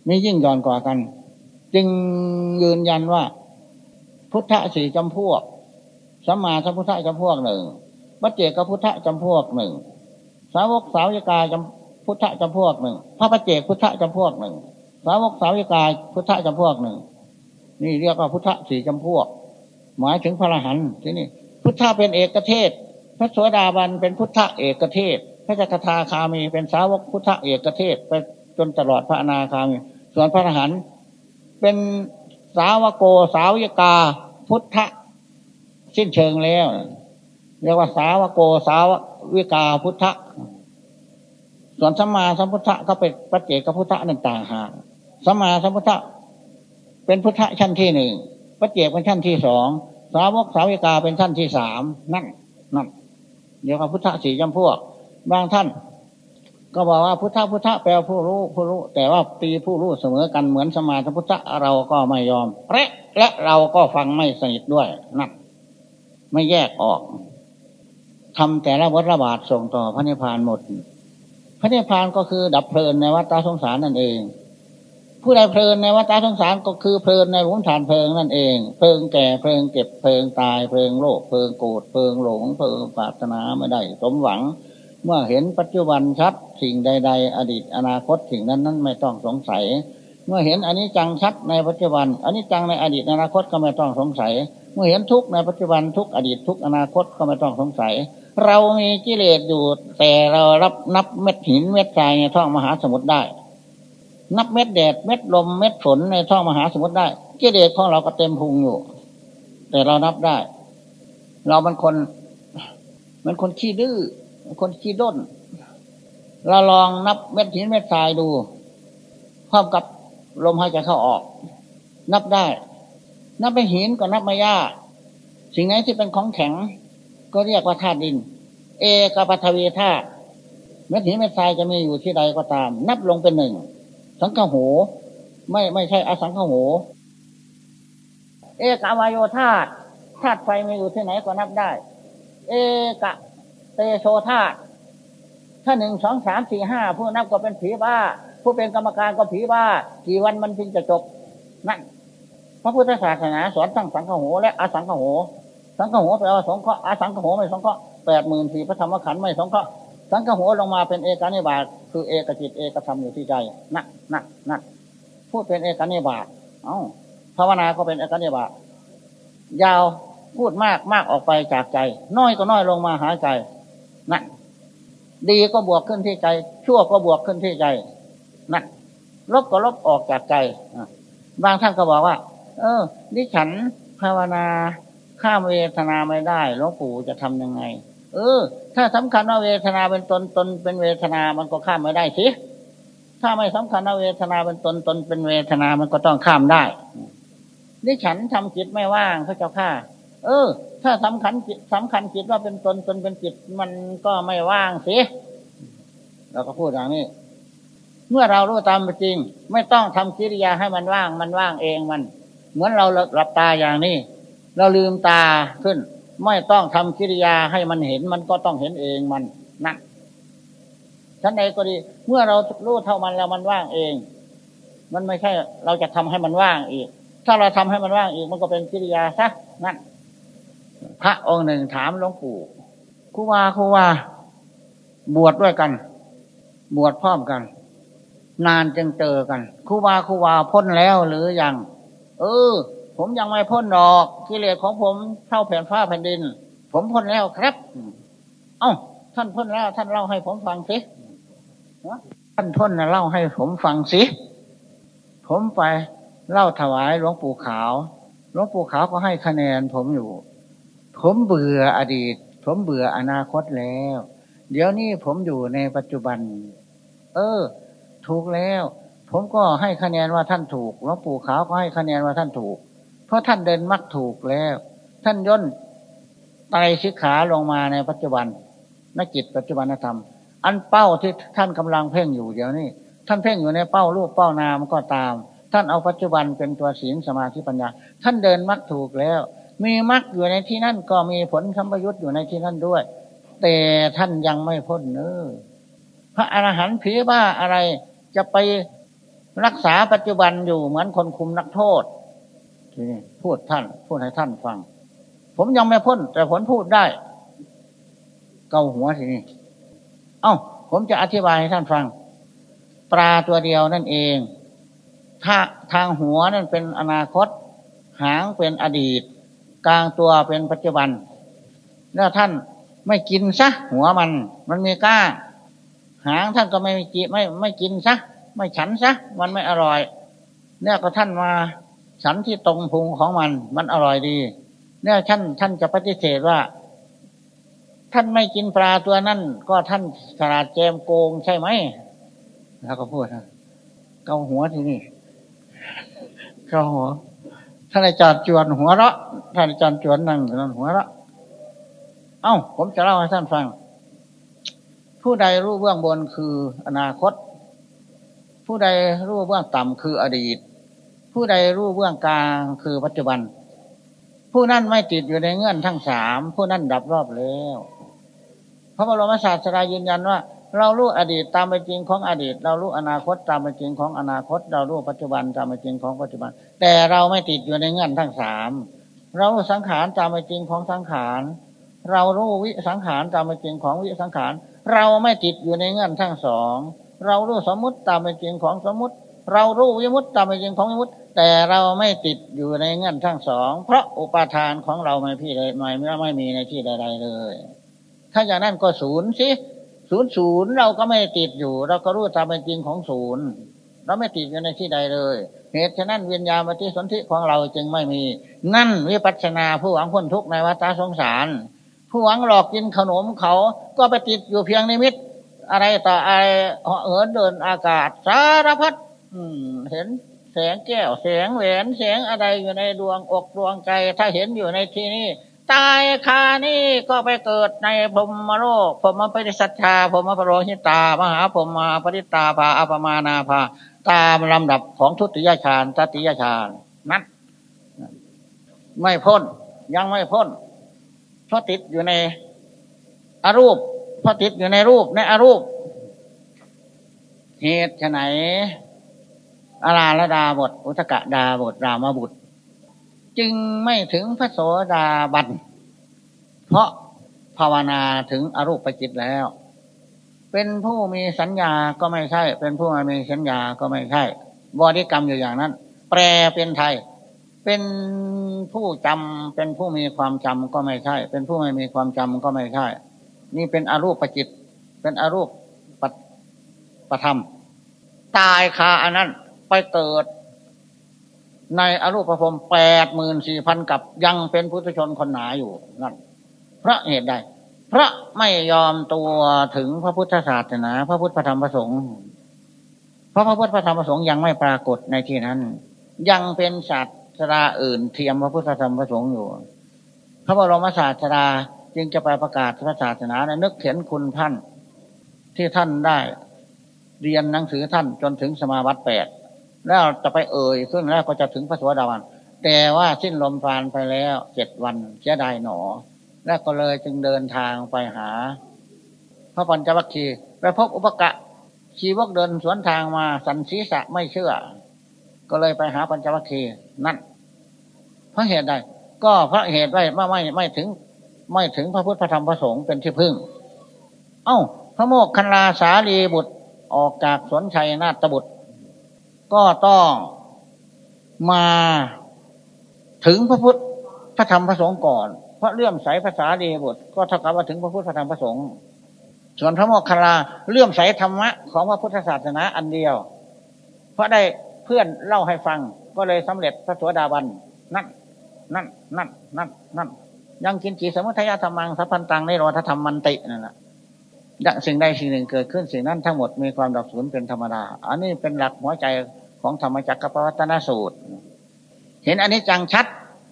ไม่ยิ่งย่อนกว่ากัน จึงยืนยันว่า พุทธสี่จำพวกสัมมาสัมพุทธจำพวกหนึ่งวัจเจกพุทธจำพวกหนึ่ง สาวกสาวิกาจำพุทธจำพวกหนึ่งพระปัจเจกพุทธจำพวกหนึ่ง สาวกสาวิกาพุทธจำพวกหนึ่ง นี่เรียกว่าพุทธสี่จำพวก หมายถึงพระอรหันต์ที่นี่ พุทธเป็นเอกเทศ พระสวสดาบันเป็นพุทธเอกเทศ พระจักทาคามีเป็นสาวกพุทธเอกเทศไปจนตลอดพระอนาคามี ส่วนพระอรหันต์เป็น สาวโกสาวิกา พุทธสิ้นเชิงแล้ว เรียกว่าสาวโกสาวิกาพุทธส่วนสัมมาสัมพุทธก็เป็นปัจเจกพุทธหนึ่งต่างหากสัมมาสัมพุทธะเป็นพุทธะชั้นที่หนึ่งปัจเจกเป็นชั้นที่สองสาวกสาวิกาเป็นชั้นที่สามนั่นนั่นเรียกว่าพุทธสี่จำพวก บางท่าน ก็บอกว่าพุทธพุทธแปลผู้รู้ผู้รู้ แต่ว่าตีผู้รู้เสมอกันเหมือนสมาธิพุทธเราก็ไม่ยอมและและเราก็ฟังไม่สนิทด้วยนั่นไม่แยกออกทำแต่ละวัฏระบาดส่งต่อพระนิพพานหมด พระนิพพานก็คือดับเพลินในวัฏสงสารนั่นเอง ผู้ใดเพลินในวัฏสงสารก็คือเพลินในหลุมฐานเพลิงนั่นเอง เพลิงแก่เพลิงเก็บเพลิงตายเพลิงโลภเพลิงโกรธเพลิงหลงเพลิงปรารถนาไม่ได้สมหวัง เมื่อเห็นปัจจุบันชัดสิ่งใด ๆ อดีตอนาคตสิ่งนั้นนั้นไม่ต้องสงสัย เมื่อเห็นอันนี้จังชัดในปัจจุบันอันนี้จังในอดีตอนาคตก็ไม่ต้องสงสัย เมื่อเห็นทุกในปัจจุบันทุกอดีตทุกอนาคตก็ไม่ต้องสงสัย เรามีกิเลสอยู่แต่เรารับนับเม็ดหินเม็ดทรายในท้องมหาสมุทรได้ นับเม็ดแดดเม็ดลมเม็ดฝนในท้องมหาสมุทรได้ กิเลสของเราก็เต็มพุงอยู่ แต่เรานับได้ เราเป็นคนมันคนขี้ดื้อ คนขี้ด้น เราลองนับเม็ดหินเม็ดทรายดู พร้อมกับลมหายใจเข้าออก นับได้ นับไปหินก็นับไม่ยาก สิ่งไหนที่เป็นของแข็ง ก็เรียกว่าธาตุดิน เอกปัทวีธาตุเม็ดหินเม็ดทรายจะมีอยู่ที่ใดก็ตาม นับลงเป็นหนึ่ง สังฆโห ไม่ไม่ใช่อสังฆโห เอกอวายโยธาตุธาตุไฟมีอยู่ที่ไหนก็นับได้ เอก เตโชธาถ้าหนึ่งสองสามสี่ห้าผู้นับก็เป็นผีบ้า ผู้เป็นกรรมการก็ผีบ้า กี่วันมันจึงจะจบ นั่น พระพุทธศาสนาสอนทั้งสังฆโหและอสังฆโห สังฆโหแปลว่าสงเคราะห์อสังฆโหไม่สงเคราะห์แปดหมื่นสี่พระธรรมขันธ์ไม่สงเคราะห์สังฆโหลงมาเป็นเอกานิบาตคือเอกจิตเอกธรรมอยู่ที่ใจนั่นนั่นนั่นพูดเป็นเอกานิบาตเอ้าภาวนาก็เป็นเอกานิบาตยาวพูดมากมากออกไปจากใจ น้อยก็น้อยลงมาหาใจ นั่นดีก็บวกขึ้นที่ใจ ชั่วก็บวกขึ้นที่ใจนั่นลบก็ลบออกจากใจบางท่านก็บอกว่า เออดิฉันภาวนาข้ามเวทนาไม่ได้หลวงปู่จะทํำยังไง เออ ถ้าสำคัญว่าเวทนาเป็นตนตนเป็นเวทนามันก็ข้ามไม่ได้สิถ้าไม่สำคัญว่าเวทนาเป็นตนตนเป็นเวทนามันก็ต้องข้ามได้ดิฉันทำจิตไม่ว่างพระเจ้าข้า เออ ถ้าสำคัญจิตสำคัญจิตว่าเป็นตนตนเป็นจิตมันก็ไม่ว่างสิเราก็พูดอย่างนี้ เมื่อเรารู้ตามจริง ไม่ต้องทำกิริยาให้มันว่าง มันว่างเองมัน เหมือนเราหลับตาอย่างนี้ เราลืมตาขึ้น ไม่ต้องทำกิริยาให้มันเห็นมันก็ต้องเห็นเองมันนั่นฉันใดก็ดี เมื่อเรารู้เท่ามันแล้วมันว่างเอง มันไม่ใช่ เราจะทำให้มันว่างอีก ถ้าเราทำให้มันว่างอีก มันก็เป็นกิริยาซะนั่น พระองค์หนึ่งถามหลวงปู่ครูวาครูวาบวชดด้วยกัน บวชพร้อมกัน นานจึงเจอกันครูวาครูวาพ้นแล้วหรือยัง เออ ผมยังไม่พ้นดอกกิเลสของผมเท่าแผ่นฟ้าแผ่นดิน ผมพ้นแล้วครับ เอ้าท่านพ้นแล้วท่านเล่าให้ผมฟังสิท่านพ้นนะเล่าให้ผมฟังสิผมไปเล่าถวายหลวงปู่ขาว หลวงปู่ขาวก็ให้คะแนนผมอยู่ ผมเบื่ออดีต ผมเบื่ออนาคตแล้ว เดี๋ยวนี้ผมอยู่ในปัจจุบัน เออ ถูกแล้ว ผมก็ให้คะแนนว่าท่านถูกหลวงปู่ขาวก็ให้คะแนนว่าท่านถูก เพราะท่านเดินมักถูกแล้ว ท่านย่นไตรสิกขาลงมาในปัจจุบันนักจิตปัจจุบันธรรม อันเป้าที่ท่านกำลังเพ่งอยู่เดี๋ยวนี้ท่านเพ่งอยู่ในเป้ารูปเป้านามก็ตาม ท่านเอาปัจจุบันเป็นตัวศีลสมาธิปัญญา ท่านเดินมักถูกแล้ว มีมักอยู่ในที่นั่นก็มีผลสัมปยุตอยู่ในที่นั่นด้วย แต่ท่านยังไม่พ้นเนื้อพระอรหันต์ผีบ้าอะไรจะไปรักษาปัจจุบันอยู่เหมือนคนคุมนักโทษทีนี้พูดท่าน พูดให้ท่านฟัง ผมยังไม่พ้น แต่ผลพูดได้ เกาหัวทีนี้ เอ้า ผมจะอธิบายให้ท่านฟัง ปลาตัวเดียวนั่นเอง ถ้าทางหัวนั่นเป็นอนาคต หางเป็นอดีต กลางตัวเป็นปัจจุบัน แล้วท่านไม่กินซะหัวมัน มันมีก้า หางท่านก็ไม่กินไม่ไม่กินซะไม่ฉันซะมันไม่อร่อยเนี่ยก็ท่านมาฉันที่ตรงพุงของมัน มันอร่อยดี เนี่ยท่านท่านจะปฏิเสธว่า ท่านไม่กินปลาตัวนั้น ก็ท่านฉลาดแจมโกงใช่ไหมแล้วก็พูดเกาหัวทีนี่เกาหัวานอาจารย์จวนหัวเราะท่านอาจารย์จวนนั่งอยู่นั่นหัวเราะเอ้า ผมจะเล่าให้ท่านฟัง ผู้ใดรู้เบื้องบนคืออนาคต ผู้ใดรู้เบื้องต่ำคืออดีต ผู้ใดรู้เบื้องกลางคือปัจจุบัน ผู้นั้นไม่ติดอยู่ในเงื่อนทั้งสามผู้นั้นดับรอบแล้วพระบรมศาสดายืนยันว่าเรารู้อดีตตามเป็นจริงของอดีต เรารู้อนาคตตามเป็นจริงของอนาคต เรารู้ปัจจุบันตามเป็นจริงของปัจจุบัน แต่เราไม่ติดอยู่ในเงื่อนทั้งสามเราสังขารตามเป็นจริงของสังขาร เรารู้วิสังขารตามเป็นจริงของวิสังขาร เราไม่ติดอยู่ในเงื่อนทั้งสอง เรารู้สมมติตามเป็นจริงของสมมติ เรารู้วิมุตตามเป็นจริงของวิมุตแต่เราไม่ติดอยู่ในเงื่อนทั้งสอง เพราะอุปาทานของเราไม่พี่เลยไม่ไม่มีในที่ใดๆเลย ถ้าอย่างนั้นก็ศูนย์สิศูนย์ศูนย์เราก็ไม่ติดอยู่ เราก็รู้ตามเป็นจริงของศูนย์เราไม่ติดอยู่ในที่ใดเลย เหตุฉะนั้นวิญญาณปฏิสนธิของเราจึงไม่มี นั่นวิปัสนาผู้หวังพ้นทุกข์ในวัฏสงสาร ผู้หวังหลอกกินขนมเขาก็ไปติดอยู่เพียงในมิต อะไรต่ออะไรเหินเดินอากาศสารพัดเห็นแสงแก้วแสงแหวนแสงอะไรอยู่ในดวงอกดวงใจ ถ้าเห็นอยู่ในที่นี้ ตายคานี่ก็ไปเกิดในพรมโลกพรมปฏิสัทธาพรมปรโรหิตามหาพรมมาปริตาภาอปมานาภา ตามลำดับของทุติยฌานตติยฌานนั้นไม่พ้น ยังไม่พ้นเพราะติดอยู่ในอรูปเพราะติดอยู่ในรูปในอรูป เหตุไหนอาราลดาบท อุตกะดาบทรามบุตร จึงไม่ถึงพระโสดาบัน เพราะภาวนาถึงอรูปปจิตแล้ว เป็นผู้มีสัญญาก็ไม่ใช่ เป็นผู้ไม่มีสัญญาก็ไม่ใช่บริกรรมอยู่อย่างนั้น แปลเป็นไทย เป็นผู้จำเป็นผู้มีความจำก็ไม่ใช่ เป็นผู้ไม่มีความจำก็ไม่ใช่ นี่เป็นอรูปประจิต เป็นอรูปปประธรรม ตายคาอันนั้นไปเกิด ในอรูปประพรมแปดหมื่นสี่พันกับยังเป็นพุทธชนคนหนาอยู่นั่นเพราะเหตุใด พราะไม่ยอมตัวถึงพระพุทธศาสนา พระพุทธธรรมประสงค์เพราะพระพุทธธรรมประสงค์ยังไม่ปรากฏในที่นั้น ยังเป็นศาสตราอื่นเทียมพระพุทธธรรมประสงค์อยู่พระบรมศาสดาจึงจะไปประกาศพระศาสนานะนึกเห็นคุณท่านที่ท่านได้ เรียนหนังสือท่านจนถึงสมาวัติแปดแล้วจะไปเอ่ยขึ้นแล้วก็จะถึงพระสวัสดาวันแต่ว่าสิ้นลมปราณไปแล้วเจ็ดวันเสียดายหนอ แล้วก็เลยจึงเดินทางไปหา พระปัญจวัคคีย์ไปพบอุปกะชีวกเดินสวนทางมาสันศีษะไม่เชื่อ ก็เลยไปหาปัญจวัคคีย์นั่นเพราะเหตุใดก็เพราะเหตุไว้ไม่ไม่ไม่ถึง ไม่ถึงพระพุทธพระธรรมพระสงฆ์เป็นที่พึ่ง เอ้า พระโมกคันลาสาลีบุตรออกจากสวนชัยนาฏบุตร ก็ต้องมาถึงพระพุทธพระธรรมพระสงฆ์ก่อน เพราะเลื่อมใสภาษาเดีบุตรก็เท่ากับว่าถึงพระพุทธธรรมพระสงฆ์ส่วนพระโมกคันลาเลื่อมใสธรรมะของพระพุทธศาสนาอันเดียว เพราะได้เพื่อนเล่าให้ฟังก็เลยสำเร็จพระสวสดาบันนั่นนั่นนั่นนั่นนั่นยังกินจีสมุทัยธรรมังสัพพันตังในรธธรรมมันตินั่นแหละสิ่งใดสิ่งหนึ่งเกิดขึ้นสิ่งนั้นทั้งหมดมีความดับสูญเป็นธรรมดา อันนี้เป็นหลักหัวใจของธรรมจักรปวัตนสูตร เห็นอันนี้จังชัด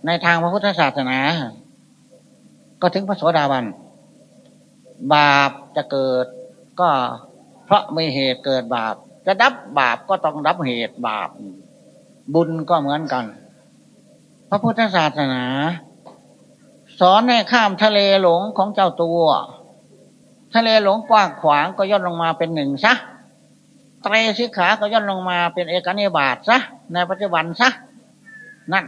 ในทางพระพุทธศาสนา ก็ถึงพระโสดาบัน บาปจะเกิด ก็เพราะมีเหตุเกิดบาป จะดับบาปก็ต้องดับเหตุบาป บุญก็เหมือนกัน พระพุทธศาสนา สอนให้ข้ามทะเลหลงของเจ้าตัว ทะเลหลงกว้างขวางก็ย่นลงมาเป็นหนึ่งซะไตรสิขาก็ย่นลงมาเป็นเอกนิบาตซะในปัจจุบันซะนั่น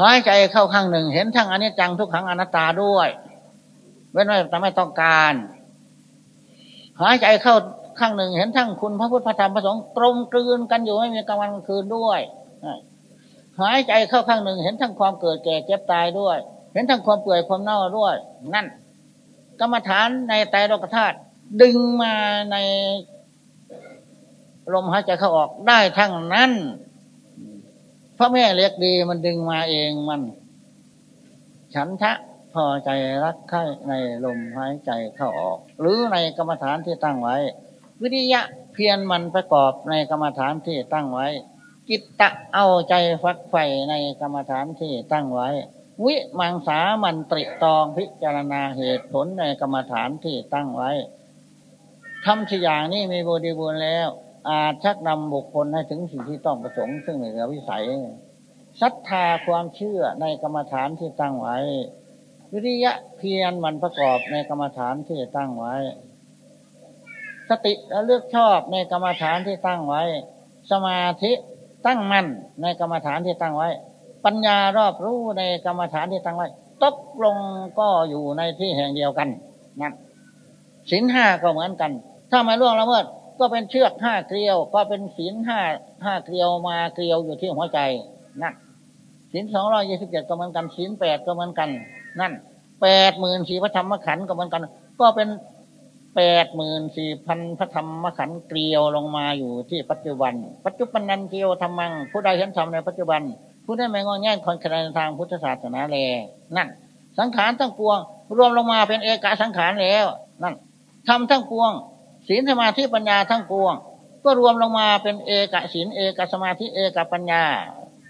หายใจเข้าข้างหนึ่ง เห็นทั้งอนิจจังทุกขังอนัตตาด้วย เว้นไว้แต่ไม่ต้องการ หายใจเข้าข้างหนึ่ง เห็นทั้งคุณพระพุทธพระธรรมพระสงฆ์ตรงกลืนกันอยู่ไม่มีกลางวันคืนด้วยหายใจเข้าข้างหนึ่ง เห็นทั้งความเกิดแก่เจ็บตายด้วย เห็นทั้งความเปื่อยความเน่าด้วย นั่น กรรมฐานในไตรโลกธาตุดึงมาในลมหายใจเข้าออกได้ทั้งนั้น พระแม่เล็กดีมันดึงมาเองมัน ฉันทะพอใจรักใคร่ในลมหายใจเข้าออก หรือในกรรมฐานที่ตั้งไว้ วิริยะเพียรมันประกอบในกรรมฐานที่ตั้งไว้ กิตตะเอาใจฟักไฟในกรรมฐานที่ตั้งไว้ วิมังสามันตริตองพิจารณาเหตุผลในกรรมฐานที่ตั้งไว้ทำสิ่อย่างนี้มีบริบูรณ์แล้ว อาจชักนำบุคคลให้ถึงสิ่งที่ต้องประสงค์ ซึ่งเหนือวิสัยศรัทธาความเชื่อในกรรมฐานที่ตั้งไว้ วิริยะเพียรมันประกอบในกรรมฐานที่ตั้งไว้ สติและเลือกชอบในกรรมฐานที่ตั้งไว้ สมาธิตั้งมั่นในกรรมฐานที่ตั้งไว้ ปัญญารอบรู้ในกรรมฐานที่ตั้งไว้ตกลงก็อยู่ในที่แห่งเดียวกันนั่นศีลห้าก็เหมือนกัน ถ้าไม่ล่วงละเมิด ก็เป็นเชือกห้าเกลียว ก็เป็นศีลห้าห้าเกลียวมาเกลียวอยู่ที่หัวใจนั่นศีลสองร้อยยี่สิบเจ็ดก็เหมือนกันศีลแปดก็เหมือนกัน นั่นแปดหมื่นสี่พระธรรมขันธ์ก็เหมือนกัน ก็เป็นแปดหมื่นสี่พันพระธรรมขันธ์เกลียวลงมาอยู่ที่ปัจจุบัน ปัจจุบันนันเกลียวธรรมัง ผู้ใดเห็นธรรมในปัจจุบัน ผู้ได้ไม่งอแง่คอนครทางพุทธศาสนาแลนั่น สังขารทั้งปวง รวมลงมาเป็นเอกสังขารแล้ว นั่นทำทั้งปวง ศีลสมาธิปัญญาทั้งปวง ก็รวมลงมาเป็นเอกศีลเอกสมาธิเอกปัญญา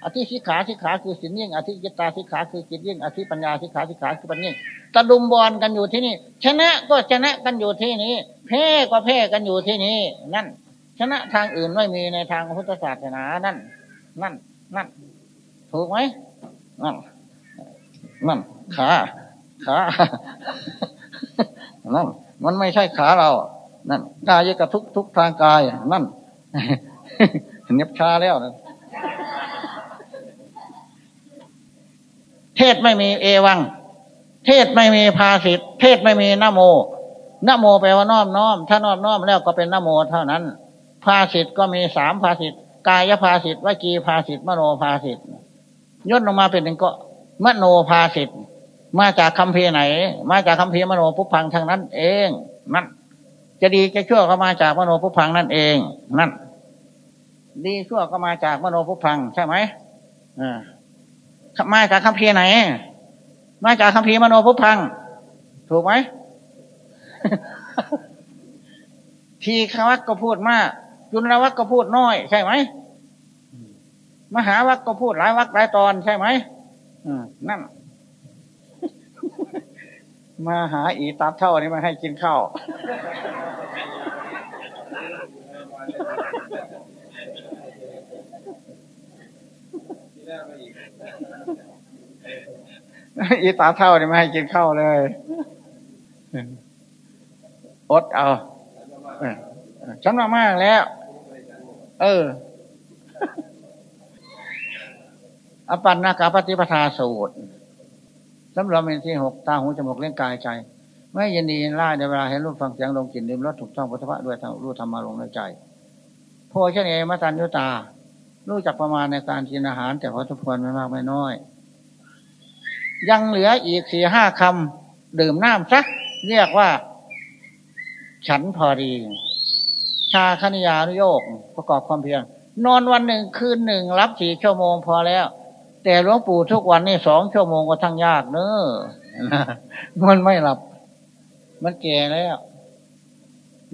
อธิสิขาสิขาคือสินยิ่งอธิยตาสิขาคือจิตยิ่งอธิปัญญาสิขาสิขาคือปัญญาตะลุมบอลกันอยู่ที่นี่ ชนะก็ชนะกันอยู่ที่นี้แพ้ก็แพ้กันอยู่ที่นี้นั่น ชนะทางอื่นไม่มีในทางพุทธศาสนานั่น นั่น นั่น ถูกไหมนั่นนั่นขาขานั่นมันไม่ใช่ขาเรา นั่นกายกระทุกทุกทางกาย นั่นเน็บชาแล้วนะเทศไม่มีเอวัง เทศไม่มีภาสิทธเทศไม่มีนโมนโมแปลว่าน้อมน้อม ถ้าน้อมน้อมแล้วก็เป็นนโมเท่านั้น ภาสิทธก็มีสามภาสิทธกายภาสิทธวจีภาสิทธมโนภาสิทธย่นลงมาเป็นหนึ่งก็มโนภาสิทธมาจากคำพีไหน มาจากคำพีมโนพุพังทางนั้น เองนั่น จะดีจะชั่วก็มาจากมโนพุพังนั่นเอง นั่น ดีชั่วก็มาจากมโนพุพัง ใช่ไหมอ่ามาจากคำพีไหน มาจากคำพีมโนพุพัง ถูกไหมทีควักก็พูดมากจุลวักก็พูดน้อย ใช่ไหมมหาวักก็พูดหลายวักหลายตอนใช่ไหมนั่น มาหาอีตาเท่านี้มาให้กินข้าวอีตาเท่านี่ไม่ให้กินข้าวเลยอดเอาฉันมามากแล้ว เออ อปันนากาปฏิปทาสูตร สำหรับเป็นที่หกตาหูจมูกเล่นกายใจ ไม่ยินดียินล่าในเวลาเห็นรูปฟังเสียงลงกลิ่นดื่มรสถูกต้องพุทธะด้วยรู้ธรรมาลงในใจโพชเนมตันยุตา รู้จักประมาณในการกินอาหาร แต่พอทุกคนไม่มากไม่น้อย ยังเหลืออีกสี่ห้าคำดื่มน้ำซักเรียกว่า ฉันพอดี ชาคณิยานุโยกประกอบความเพียรนอนวันหนึ่งคืนหนึ่งรับสี่ชั่วโมงพอแล้ว แต่หลวงปู่ทุกวันนี่สองชั่วโมงก็ทั้งยากเนอะมันไม่หลับ มันแก่แล้ว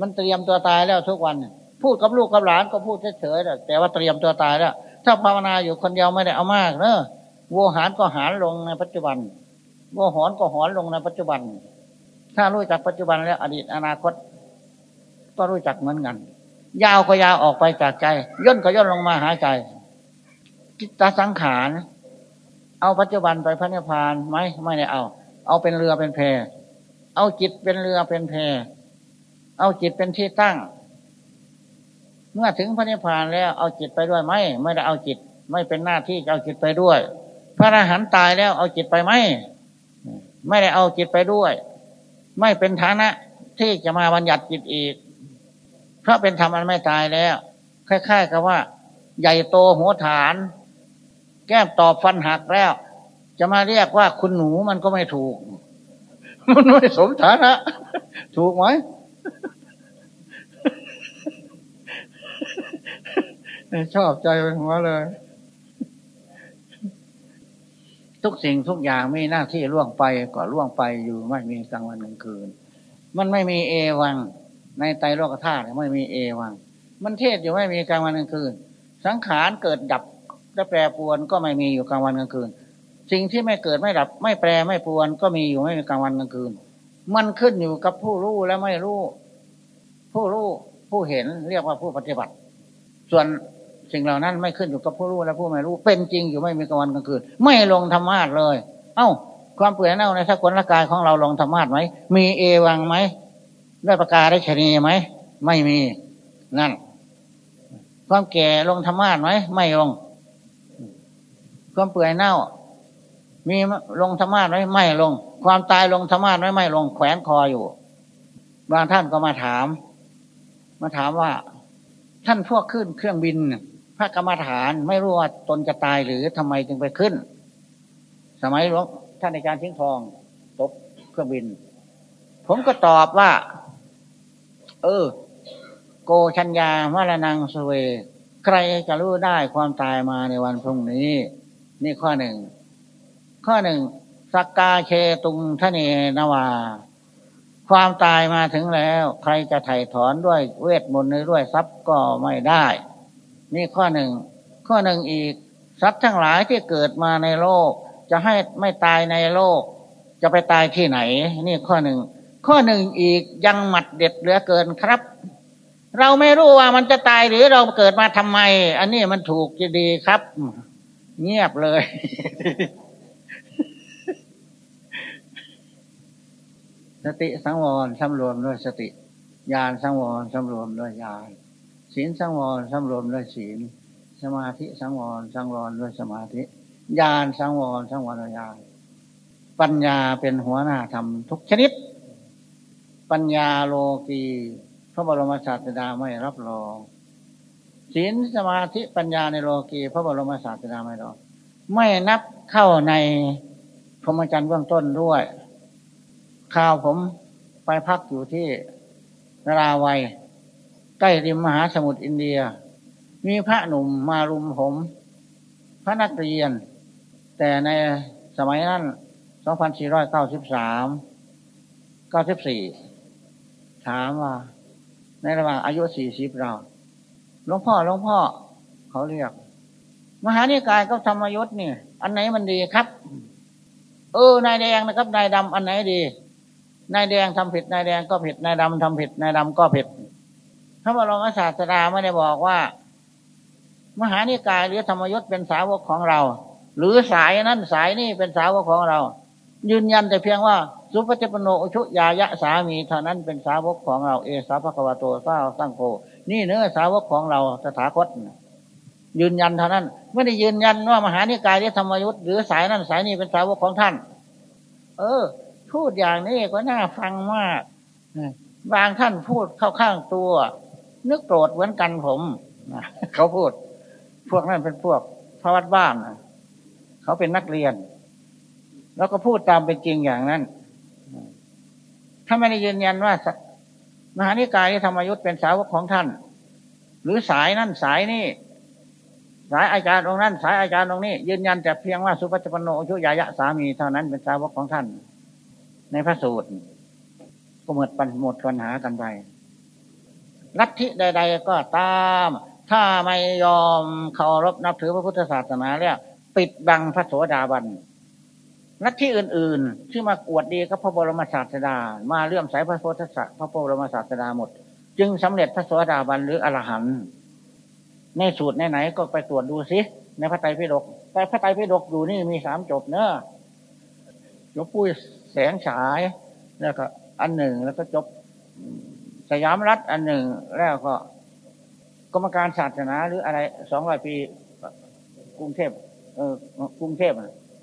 มันเตรียมตัวตายแล้วทุกวัน พูดกับลูกกับหลานก็พูดเฉยๆแต่ว่าเตรียมตัวตายแล้ว ถ้าภาวนาอยู่คนเดียวไม่ได้เอามากเนอะโวหารก็หารลงในปัจจุบันโวหอนก็หอนลงในปัจจุบัน ถ้ารู้จักปัจจุบันแล้ว อดีตอนาคต ก็รู้จักเหมือนกันยาวก็ยาวออกไปจากใจ ย่นก็ย่นลงมาหายใจจิตสังขาร เอาปัจจุบันไปพระนิพพานไหมไม่ได้เอา เอาเป็นเรือเป็นแพเอาจิตเป็นเรือเป็นแพเอาจิตเป็นที่ตั้ง เมื่อถึงพระนิพพานแล้วเอาจิตไปด้วยไหมไม่ได้เอาจิต ไม่เป็นหน้าที่จะเอาจิตไปด้วย พระอรหันต์ตายแล้วเอาจิตไปไหมไม่ได้เอาจิตไปด้วย ไม่เป็นฐานะที่จะมาบัญญัติจิตอีก เพราะเป็นธรรมอันไม่ตายแล้วคล้ายๆกับว่า ใหญ่โตหัวฐาน แก้มตอบฟันหักแล้ว จะมาเรียกว่าคุณหนูมันก็ไม่ถูก มันไม่สมฐานะ ถูกไหมชอบใจเป็นหัวเลย ทุกสิ่งทุกอย่างมีหน้าที่ล่วงไปก็ล่วงไปอยู่ไม่มีกลางวันกลางคืน มันไม่มีเอวัง ในไตรโลกธาตุไม่มีเอวัง มันเทศอยู่ไม่มีกลางวันกลางคืน สังขารเกิดดับ และแปรปวนก็ไม่มีอยู่กลางวันกลางคืน สิ่งที่ไม่เกิดไม่ดับ ไม่แปรไม่ปวนก็มีอยู่ไม่มีกลางวันกลางคืน มันขึ้นอยู่กับผู้รู้และไม่รู้ ผู้รู้ผู้เห็นเรียกว่าผู้ปฏิบัติ ส่วนสิ่งเหล่านั้นไม่ขึ้นอยู่กับผู้รู้และผู้ไม่รู้ เป็นจริงอยู่ไม่มีกลางวันกลางคืน ไม่ลงธรรมาทเลย เอ้า ความเปื่อยเน่าในสกุลร่างกายของเราลงธรรมาทไหมมีเอวังไหมได้ประกาศได้ชนีไหมไม่มีนั่นความแก่ลงธรรมาทไหมไม่ลง ความเปื่อยเน่า มีลงธรรมาทไหมไม่ลง ความตายลงธรรมาทไหมไม่ลง แขวนคออยู่ บางท่านก็มาถาม มาถามว่า ท่านพวกขึ้นเครื่องบิน พระกรรมฐานไม่รู้ว่าตนจะตายหรือทำไมจึงไปขึ้น สมัยหลวงท่านอาจารย์ทิ้งทองตกเครื่องบิน ผมก็ตอบว่า เออ โกชัญญามรณังสเว ใครจะรู้ได้ความตายมาในวันพรุ่งนี้ นี่ข้อหนึ่ง ข้อหนึ่งสักกาเชตุงทะเนนวา ความตายมาถึงแล้ว ใครจะไถ่ถอนด้วยเวทมนต์ด้วยทรัพย์ก็ไม่ได้ นี่ข้อหนึ่ง ข้อหนึ่งอีกสัตว์ทั้งหลายที่เกิดมาในโลก จะให้ไม่ตายในโลก จะไปตายที่ไหน นี่ข้อหนึ่ง ข้อหนึ่งอีกยังหมัดเด็ดเหลือเกินครับ เราไม่รู้ว่ามันจะตายหรือเราเกิดมาทำไม อันนี้มันถูกจะดีครับ เงียบเลย สติสังวรสำรวมด้วยสติญาณสังวรสำรวมด้วยญาณศีลสังวรสำรวมด้วยศีล สมาธิสังวรสังวรด้วยสมาธิญาณสังวรสังวรด้วยญาณปัญญาเป็นหัวหน้าธรรมทุกชนิด ปัญญาโลกีพระบรมศาสดาไม่รับรอง ศีลสมาธิปัญญาในโลกีพระบรมศาสดาไม่รอไม่นับเข้าในพรหมจรรย์เบื้องต้นด้วยข่าวผมไปพักอยู่ที่นาราวัยใกล้ริมมหาสมุทรอินเดีย มีพระหนุ่มมารุมผม พระนักเรียน แต่ในสมัยนั้น 2493 94 ถามว่า ในระหว่างอายุ 40 เรา หลวงพ่อหลวงพ่อ เขาเรียก มหานิกายก็ธรรมยุทธ์นี่อันไหนมันดีครับ เออนายแดงนะครับนายดำอันไหนดีนายแดงทำผิดนายแดงก็ผิดนายดำทำผิดนายดำก็ผิดพระบรมศาสดาไม่ได้บอกว่า มหานิกายหรือธรรมยศเป็นสาวกของเรา หรือสายนั้นสายนี้เป็นสาวกของเรา ยืนยันแต่เพียงว่าสุปฏิปโนอุชุยายะสามีเท่านั้นเป็นสาวกของเรา เอสาภควโตสาสังโก นี่เนื้อสาวกของเราสถาคตยืนยันเท่านั้น ไม่ได้ยืนยันว่ามหานิกายหรือธรรมยุทธ์หรือสายนั้นสายนี้เป็นสาวกของท่าน เออ พูดอย่างนี้ก็น่าฟังมากบางท่านพูดเข้าข้างตัว นึกโกรธเหมือนกันผมเขาพูด พวกนั้นเป็นพวกพระวัดบ้านเขาเป็นนักเรียน แล้วก็พูดตามเป็นจริงอย่างนั้นถ้าไม่ได้ยืนยันว่า มหานิกายธรรมยุทธ์เป็นสาวกของท่าน หรือสายนั่นสายนี่ สายอาจารย์ตรงนั้น สายอาจารย์ตรงนี้ ยืนยันแต่เพียงว่าสุปฏิปโนชุยายะสามีเท่านั้นเป็นสาวกของท่าน ในพระสูตร ก็หมดปัญหมดปัญหากันไปลัทธิใด ๆ ก็ตาม ถ้าไม่ยอมเคารพนับถือพระพุทธศาสนาแล้ว ปิดบังพระโสดาบัน ลัทธิอื่นๆ ที่มากวดดีกับพระบรมศาสดา มาเลื่อมใสพระโพุทธศาสพระบรมศาสดาหมด จึงสำเร็จพระโสดาบันหรืออรหันต์ในสูตรไหนๆก็ไปตรวจดูสิในพระไตรปิฎกแต่พระไตรปิฎกอยู่นี่มีสามจบเนอะจบปุ้ยแสงฉายแล้วก็อันหนึ่งแล้วก็จบสยามรัฐอันหนึ่งแล้วก็กรรมการศาสนาหรืออะไรสองร้อยปีกรุงเทพเออกรุงเทพ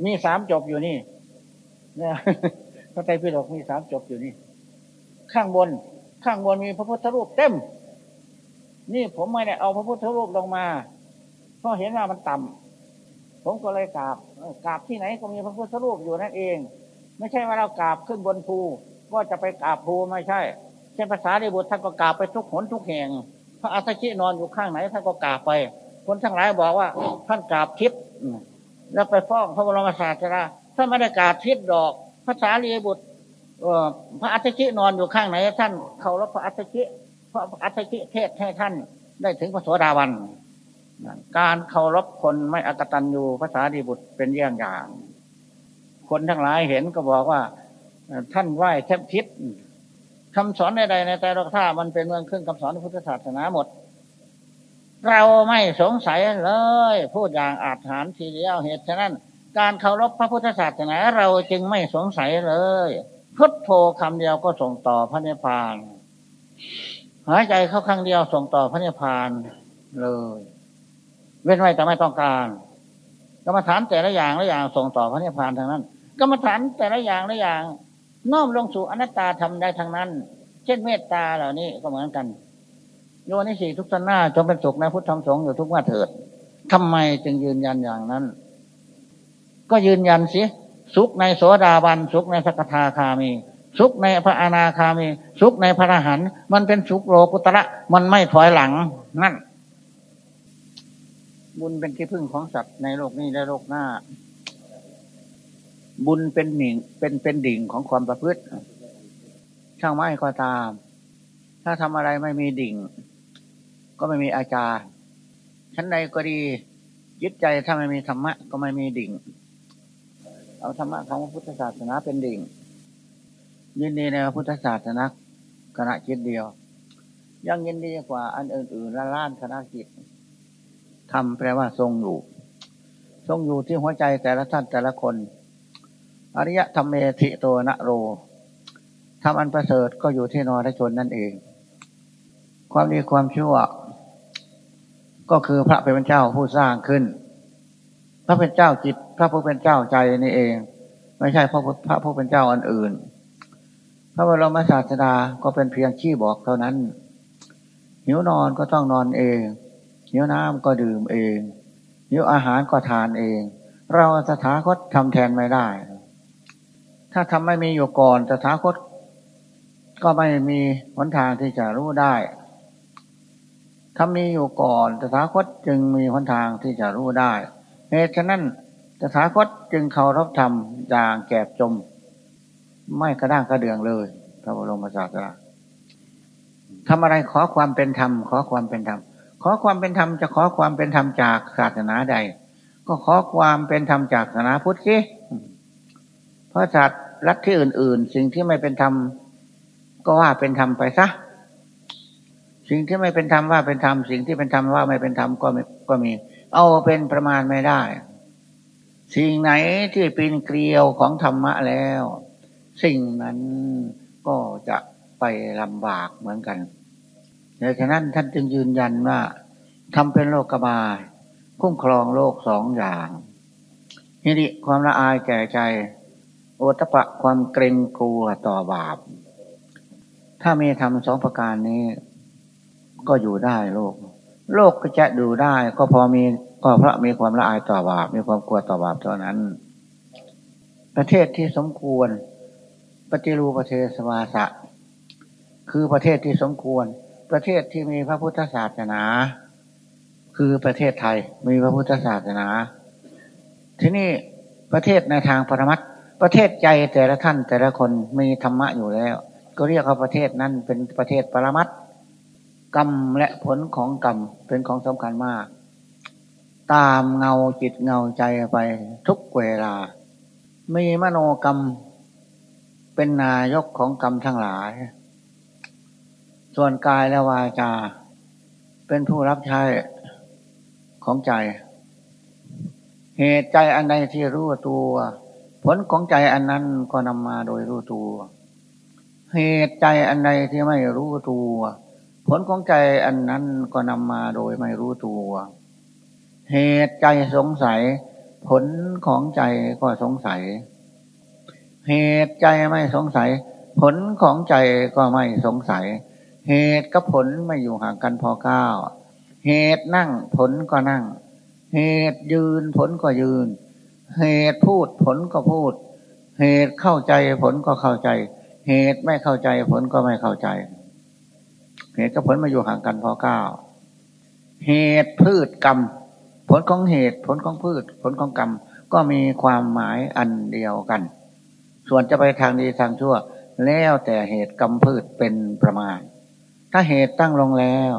มีสามจบอยู่นี่นี่ยพระไตรปิฎกมีสามจบอยู่นี่ ข้างบน ข้างบนมีพระพุทธรูปเต็ม นี่ผมไม่ได้เอาพระพุทธรูปลงมา เพราะเห็นว่ามันต่ำผมก็เลยกราบกราบที่ไหนก็มีพระพุทธรูปอยู่นั่นเอง ไม่ใช่ว่าเรากราบขึ้นบนภูก็จะไปกราบภูไม่ใช่เช่นภาษาในบุตรท่านก็กราบไปทุกหนทุกแห่ง พระอัสชินอนอยู่ข้างไหนท่านก็กราบไป คนทั้งหลายบอกว่าท่านกราบทิพย์ แล้วไปฟ้องพระบรมศาสดาท่านไม่ได้กาบทิพย์ดอกภาษาเรียบุตรพระอัสชินอนอยู่ข้างไหนท่านเคารพพระอัสชิพระอัสชิเทศให้ท่านได้ถึงพระโสดาบันการเคารพคนไม่อกตันอยู่ภาษาดีบุตรเป็นเยี่ยงอย่าง คนทั้งหลายเห็นก็บอกว่า ท่านไหว้แทบทิศคำสอนใดๆในแต่ละท่ามันเป็นเมืองเครึ่องคำสอนพุทธศาสนาหมด เราไม่สงสัยเลย พูดอย่างอาถรรทีเดียวเหตุฉะนั้น การเคารพพระพุทธศาสนาเราจึงไม่สงสัยเลย พุทโธคำเดียวก็ส่งต่อพระนิพพานหายใจเข้าครั้งเดียวส่งต่อพระนิพพานเลย เว้นไว้แต่ไม่ต้องการกรรมฐานแต่ละอย่างละอย่างส่งต่อพระนิพพานทางนั้นกรรมฐานแต่ละอย่างละอย่างน้อมลงสู่อนัตตาทำได้ทางนั้น เช่นเมตตาเหล่านี้ก็เหมือนกัน โยนิสีทุกทนหน้าจงเป็นสุขในพุทธธรรมสงฆ์อยู่ทุกว่าเถิดทำไมจึงยืนยันอย่างนั้น ก็ยืนยันสิสุขในโสดาบันสุขในสักทาคามีสุขในพระอนาคามีสุขในพระอรหันต์มันเป็นสุขโลกุตระมันไม่ถอยหลังนั่น บุญเป็นที่พึ่งของสัตว์ในโลกนี้และโลกหน้า บุญเป็นหนิงเป็นเป็นดิ่งของความประพฤติ ช่างไม้ก็ตาม ถ้าทำอะไรไม่มีดิ่ง ก็ไม่มีอาจารย์ชั้นใดก็ดี ยึดใจถ้าไม่มีธรรมะ ก็ไม่มีดิ่ง เอาธรรมะของพระพุทธศาสนาเป็นดิ่ง ยินดีในพระพุทธศาสนาคณะจิตเดียว ยังยินดีกว่าอันอื่นๆละล้านคณะจิตทำแปลว่าทรงอยู่ ทรงอยู่ที่หัวใจแต่ละท่านแต่ละคน อริยธรรมเมธิโตนะโรทำอันประเสริฐก็อยู่ที่นรชนนั่นเอง ความดีความชั่ว ก็คือพระเป็นเจ้าผู้สร้างขึ้น พระเป็นเจ้าจิต พระผู้เป็นเจ้าใจนี่เอง ไม่ใช่พระพระผู้เป็นเจ้าอันอื่น พระบรมศาสดาก็เป็นเพียงขี้บอกเท่านั้น หิวนอนก็ต้องนอนเอง หิวน้ำก็ดื่มเอง หิวอาหารก็ทานเอง เราสถาคตทำแทนไม่ได้ ถ้าทำไม่มีอยู่ก่อนสถาคตก็ไม่มีหนทางที่จะรู้ได้ ถ้ามีอยู่ก่อนสถาคตจึงมีหนทางที่จะรู้ได้เหตุฉะนั้นสถาคตจึงเคารพธรรมอย่างแกบจม ไม่กระด้างกระเดืองเลยพระบรมศาสดาทำอะไรขอความเป็นธรรม ขอความเป็นธรรม ขอความเป็นธรรมจะขอความเป็นธรรมจากศาสนาใด ก็ขอความเป็นธรรมจากศาสนาพุทธสิเพราะศาสตร์รัฐที่อื่น ๆ สิ่งที่ไม่เป็นธรรมก็ว่าเป็นธรรมไปซะ สิ่งที่ไม่เป็นธรรมว่าเป็นธรรมสิ่งที่เป็นธรรมว่าไม่เป็นธรรมก็ก็มี เอาเป็นประมาณไม่ได้ สิ่งไหนที่ปีนเกลียวของธรรมะแล้ว สิ่งนั้นก็จะไปลำบากเหมือนกันดังนั้นท่านจึงยืนยันว่าทำเป็นโลกบาลคุ้มครองโลกสองอย่างฮิริความละอายแก่ใจ โอตปะความเกรงกลัวต่อบาป ถ้ามีทำสองประการนี้ ก็อยู่ได้โลก โลกก็จะดูได้ ก็พอมีก็เพราะมีความละอายต่อบาปมีความกลัวต่อบาปเท่านั้น ประเทศที่สมควร ปฏิรูประเทศสวาสะ คือประเทศที่สมควร ประเทศที่มีพระพุทธศาสนา คือประเทศไทยมีพระพุทธศาสนา ที่นี่ประเทศในทางปรมัตประเทศใจแต่ละท่านแต่ละคนมีธรรมะอยู่แล้ว ก็เรียกว่าประเทศนั้นเป็นประเทศปรมัต กรรมและผลของกรรมเป็นของสำคัญมาก ตามเงาจิตเงาใจไปทุกเวลา มีมโนกรรม เป็นนายกของกรรมทั้งหลาย ส่วนกายและวาจา เป็นผู้รับใช้ของใจ เหตุใจอันใดที่รู้ตัว ผลของใจอันนั้นก็นำมาโดยรู้ตัว เหตุใจอันใดที่ไม่รู้ตัว ผลของใจอันนั้นก็นำมาโดยไม่รู้ตัว เหตุใจสงสัย ผลของใจก็สงสัย เหตุใจไม่สงสัย ผลของใจก็ไม่สงสัย เหตุกับผลไม่อยู่ห่างกันพอเก้าเหตุนั่งผลก็นั่ง เหตุยืนผลก็ยืน เหตุพูดผลก็พูด เหตุเข้าใจผลก็เข้าใจ เหตุไม่เข้าใจผลก็ไม่เข้าใจ เหตุกับผลมาอยู่ห่างกันพอเก้าเหตุพืชกรรม ผลของเหตุผลของพืช ผลของกรรม ก็มีความหมายอันเดียวกัน ส่วนจะไปทางดีทางชั่ว แล้วแต่เหตุกรรมพืชเป็นประมาณ ถ้าเหตุตั้งลงแล้ว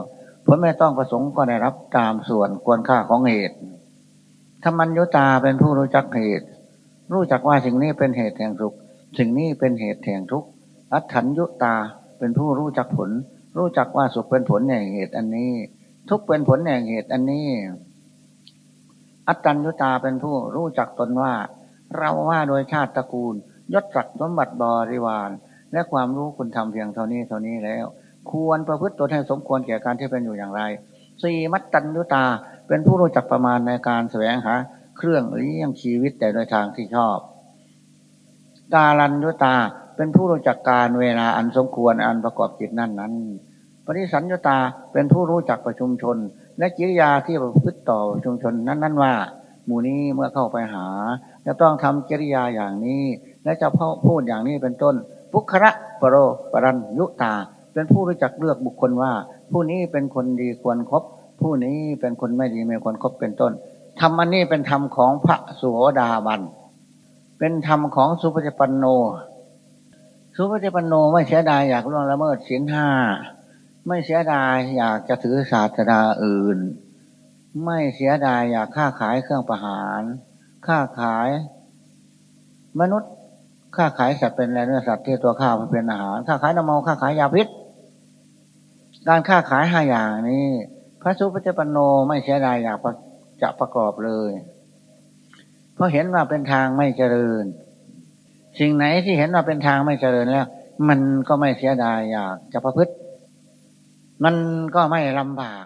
ผลไม่ต้องประสงค์ก็ได้รับตามส่วนควรค่าของเหตุธรรมัญญตาเป็นผู้รู้จักเหตุ รู้จักว่าสิ่งนี้เป็นเหตุแห่งสุข สิ่งนี้เป็นเหตุแห่งทุกข์อัตถัญญตาเป็นผู้รู้จักผล รู้จักว่าสุขเป็นผลแห่งเหตุอันนี้ ทุกเป็นผลแห่งเหตุอันนี้ อัตตัญญุตาเป็นผู้รู้จักตนว่า เราว่าโดยชาติตระกูลยศศักดิ์สมบัติบริวารและความรู้คุณทำเพียงเท่านี้เท่านี้แล้ว ควรประพฤติตนให้สมควรแก่การที่เป็นอยู่อย่างไรสี่มัตตัญญุตาเป็นผู้รู้จักประมาณในการแสวงหาเครื่องเลี้ยงชีวิตแต่โดยทางที่ชอบ กาลัญญุตา เป็นผู้รู้จักการเวลาอันสมควรอันประกอบจิตนั่นนั้นปริสัญญาตาเป็นผู้รู้จักประชุมชน และกิริยาที่ประพฤติต่อประชุมชนนั้นนั้นว่า หมู่นี้เมื่อเข้าไปหาจะต้องทำกิริยาอย่างนี้ และจะพูดอย่างนี้เป็นต้นปุคระปรโรปรัญยุตา เป็นผู้รู้จักเลือกบุคคลว่า ผู้นี้เป็นคนดีควรครบผู้นี้เป็นคนไม่ดีไม่ควรครบเป็นต้นธรรมอันนี้เป็นธรรมของพระสุโดาบัน เป็นธรรมของสุปฏิปันโน สุปฏิปันโนไม่เสียดายอยากล่วงละเมิดศีลห้าไม่เสียดายอยากจะถือศาสดาอื่น ไม่เสียดายอยากค้าขายเครื่องประหาร ค้าขาย มนุษย์ค้าขายสัตว์เป็นแรงเนื้อสัตว์ที่ตัวข้าวเป็นอาหารค้าขายน้ำมันค้าขายยาพิษการค้าขายห้าอย่างนี้ พระสุปฏิปันโนไม่เสียดายอยากจะประกอบเลย เพราะเห็นว่าเป็นทางไม่เจริญ สิ่งไหนที่เห็นว่าเป็นทางไม่เจริญแล้ว มันก็ไม่เสียดายอยากจะประพฤติ มันก็ไม่ลำบาก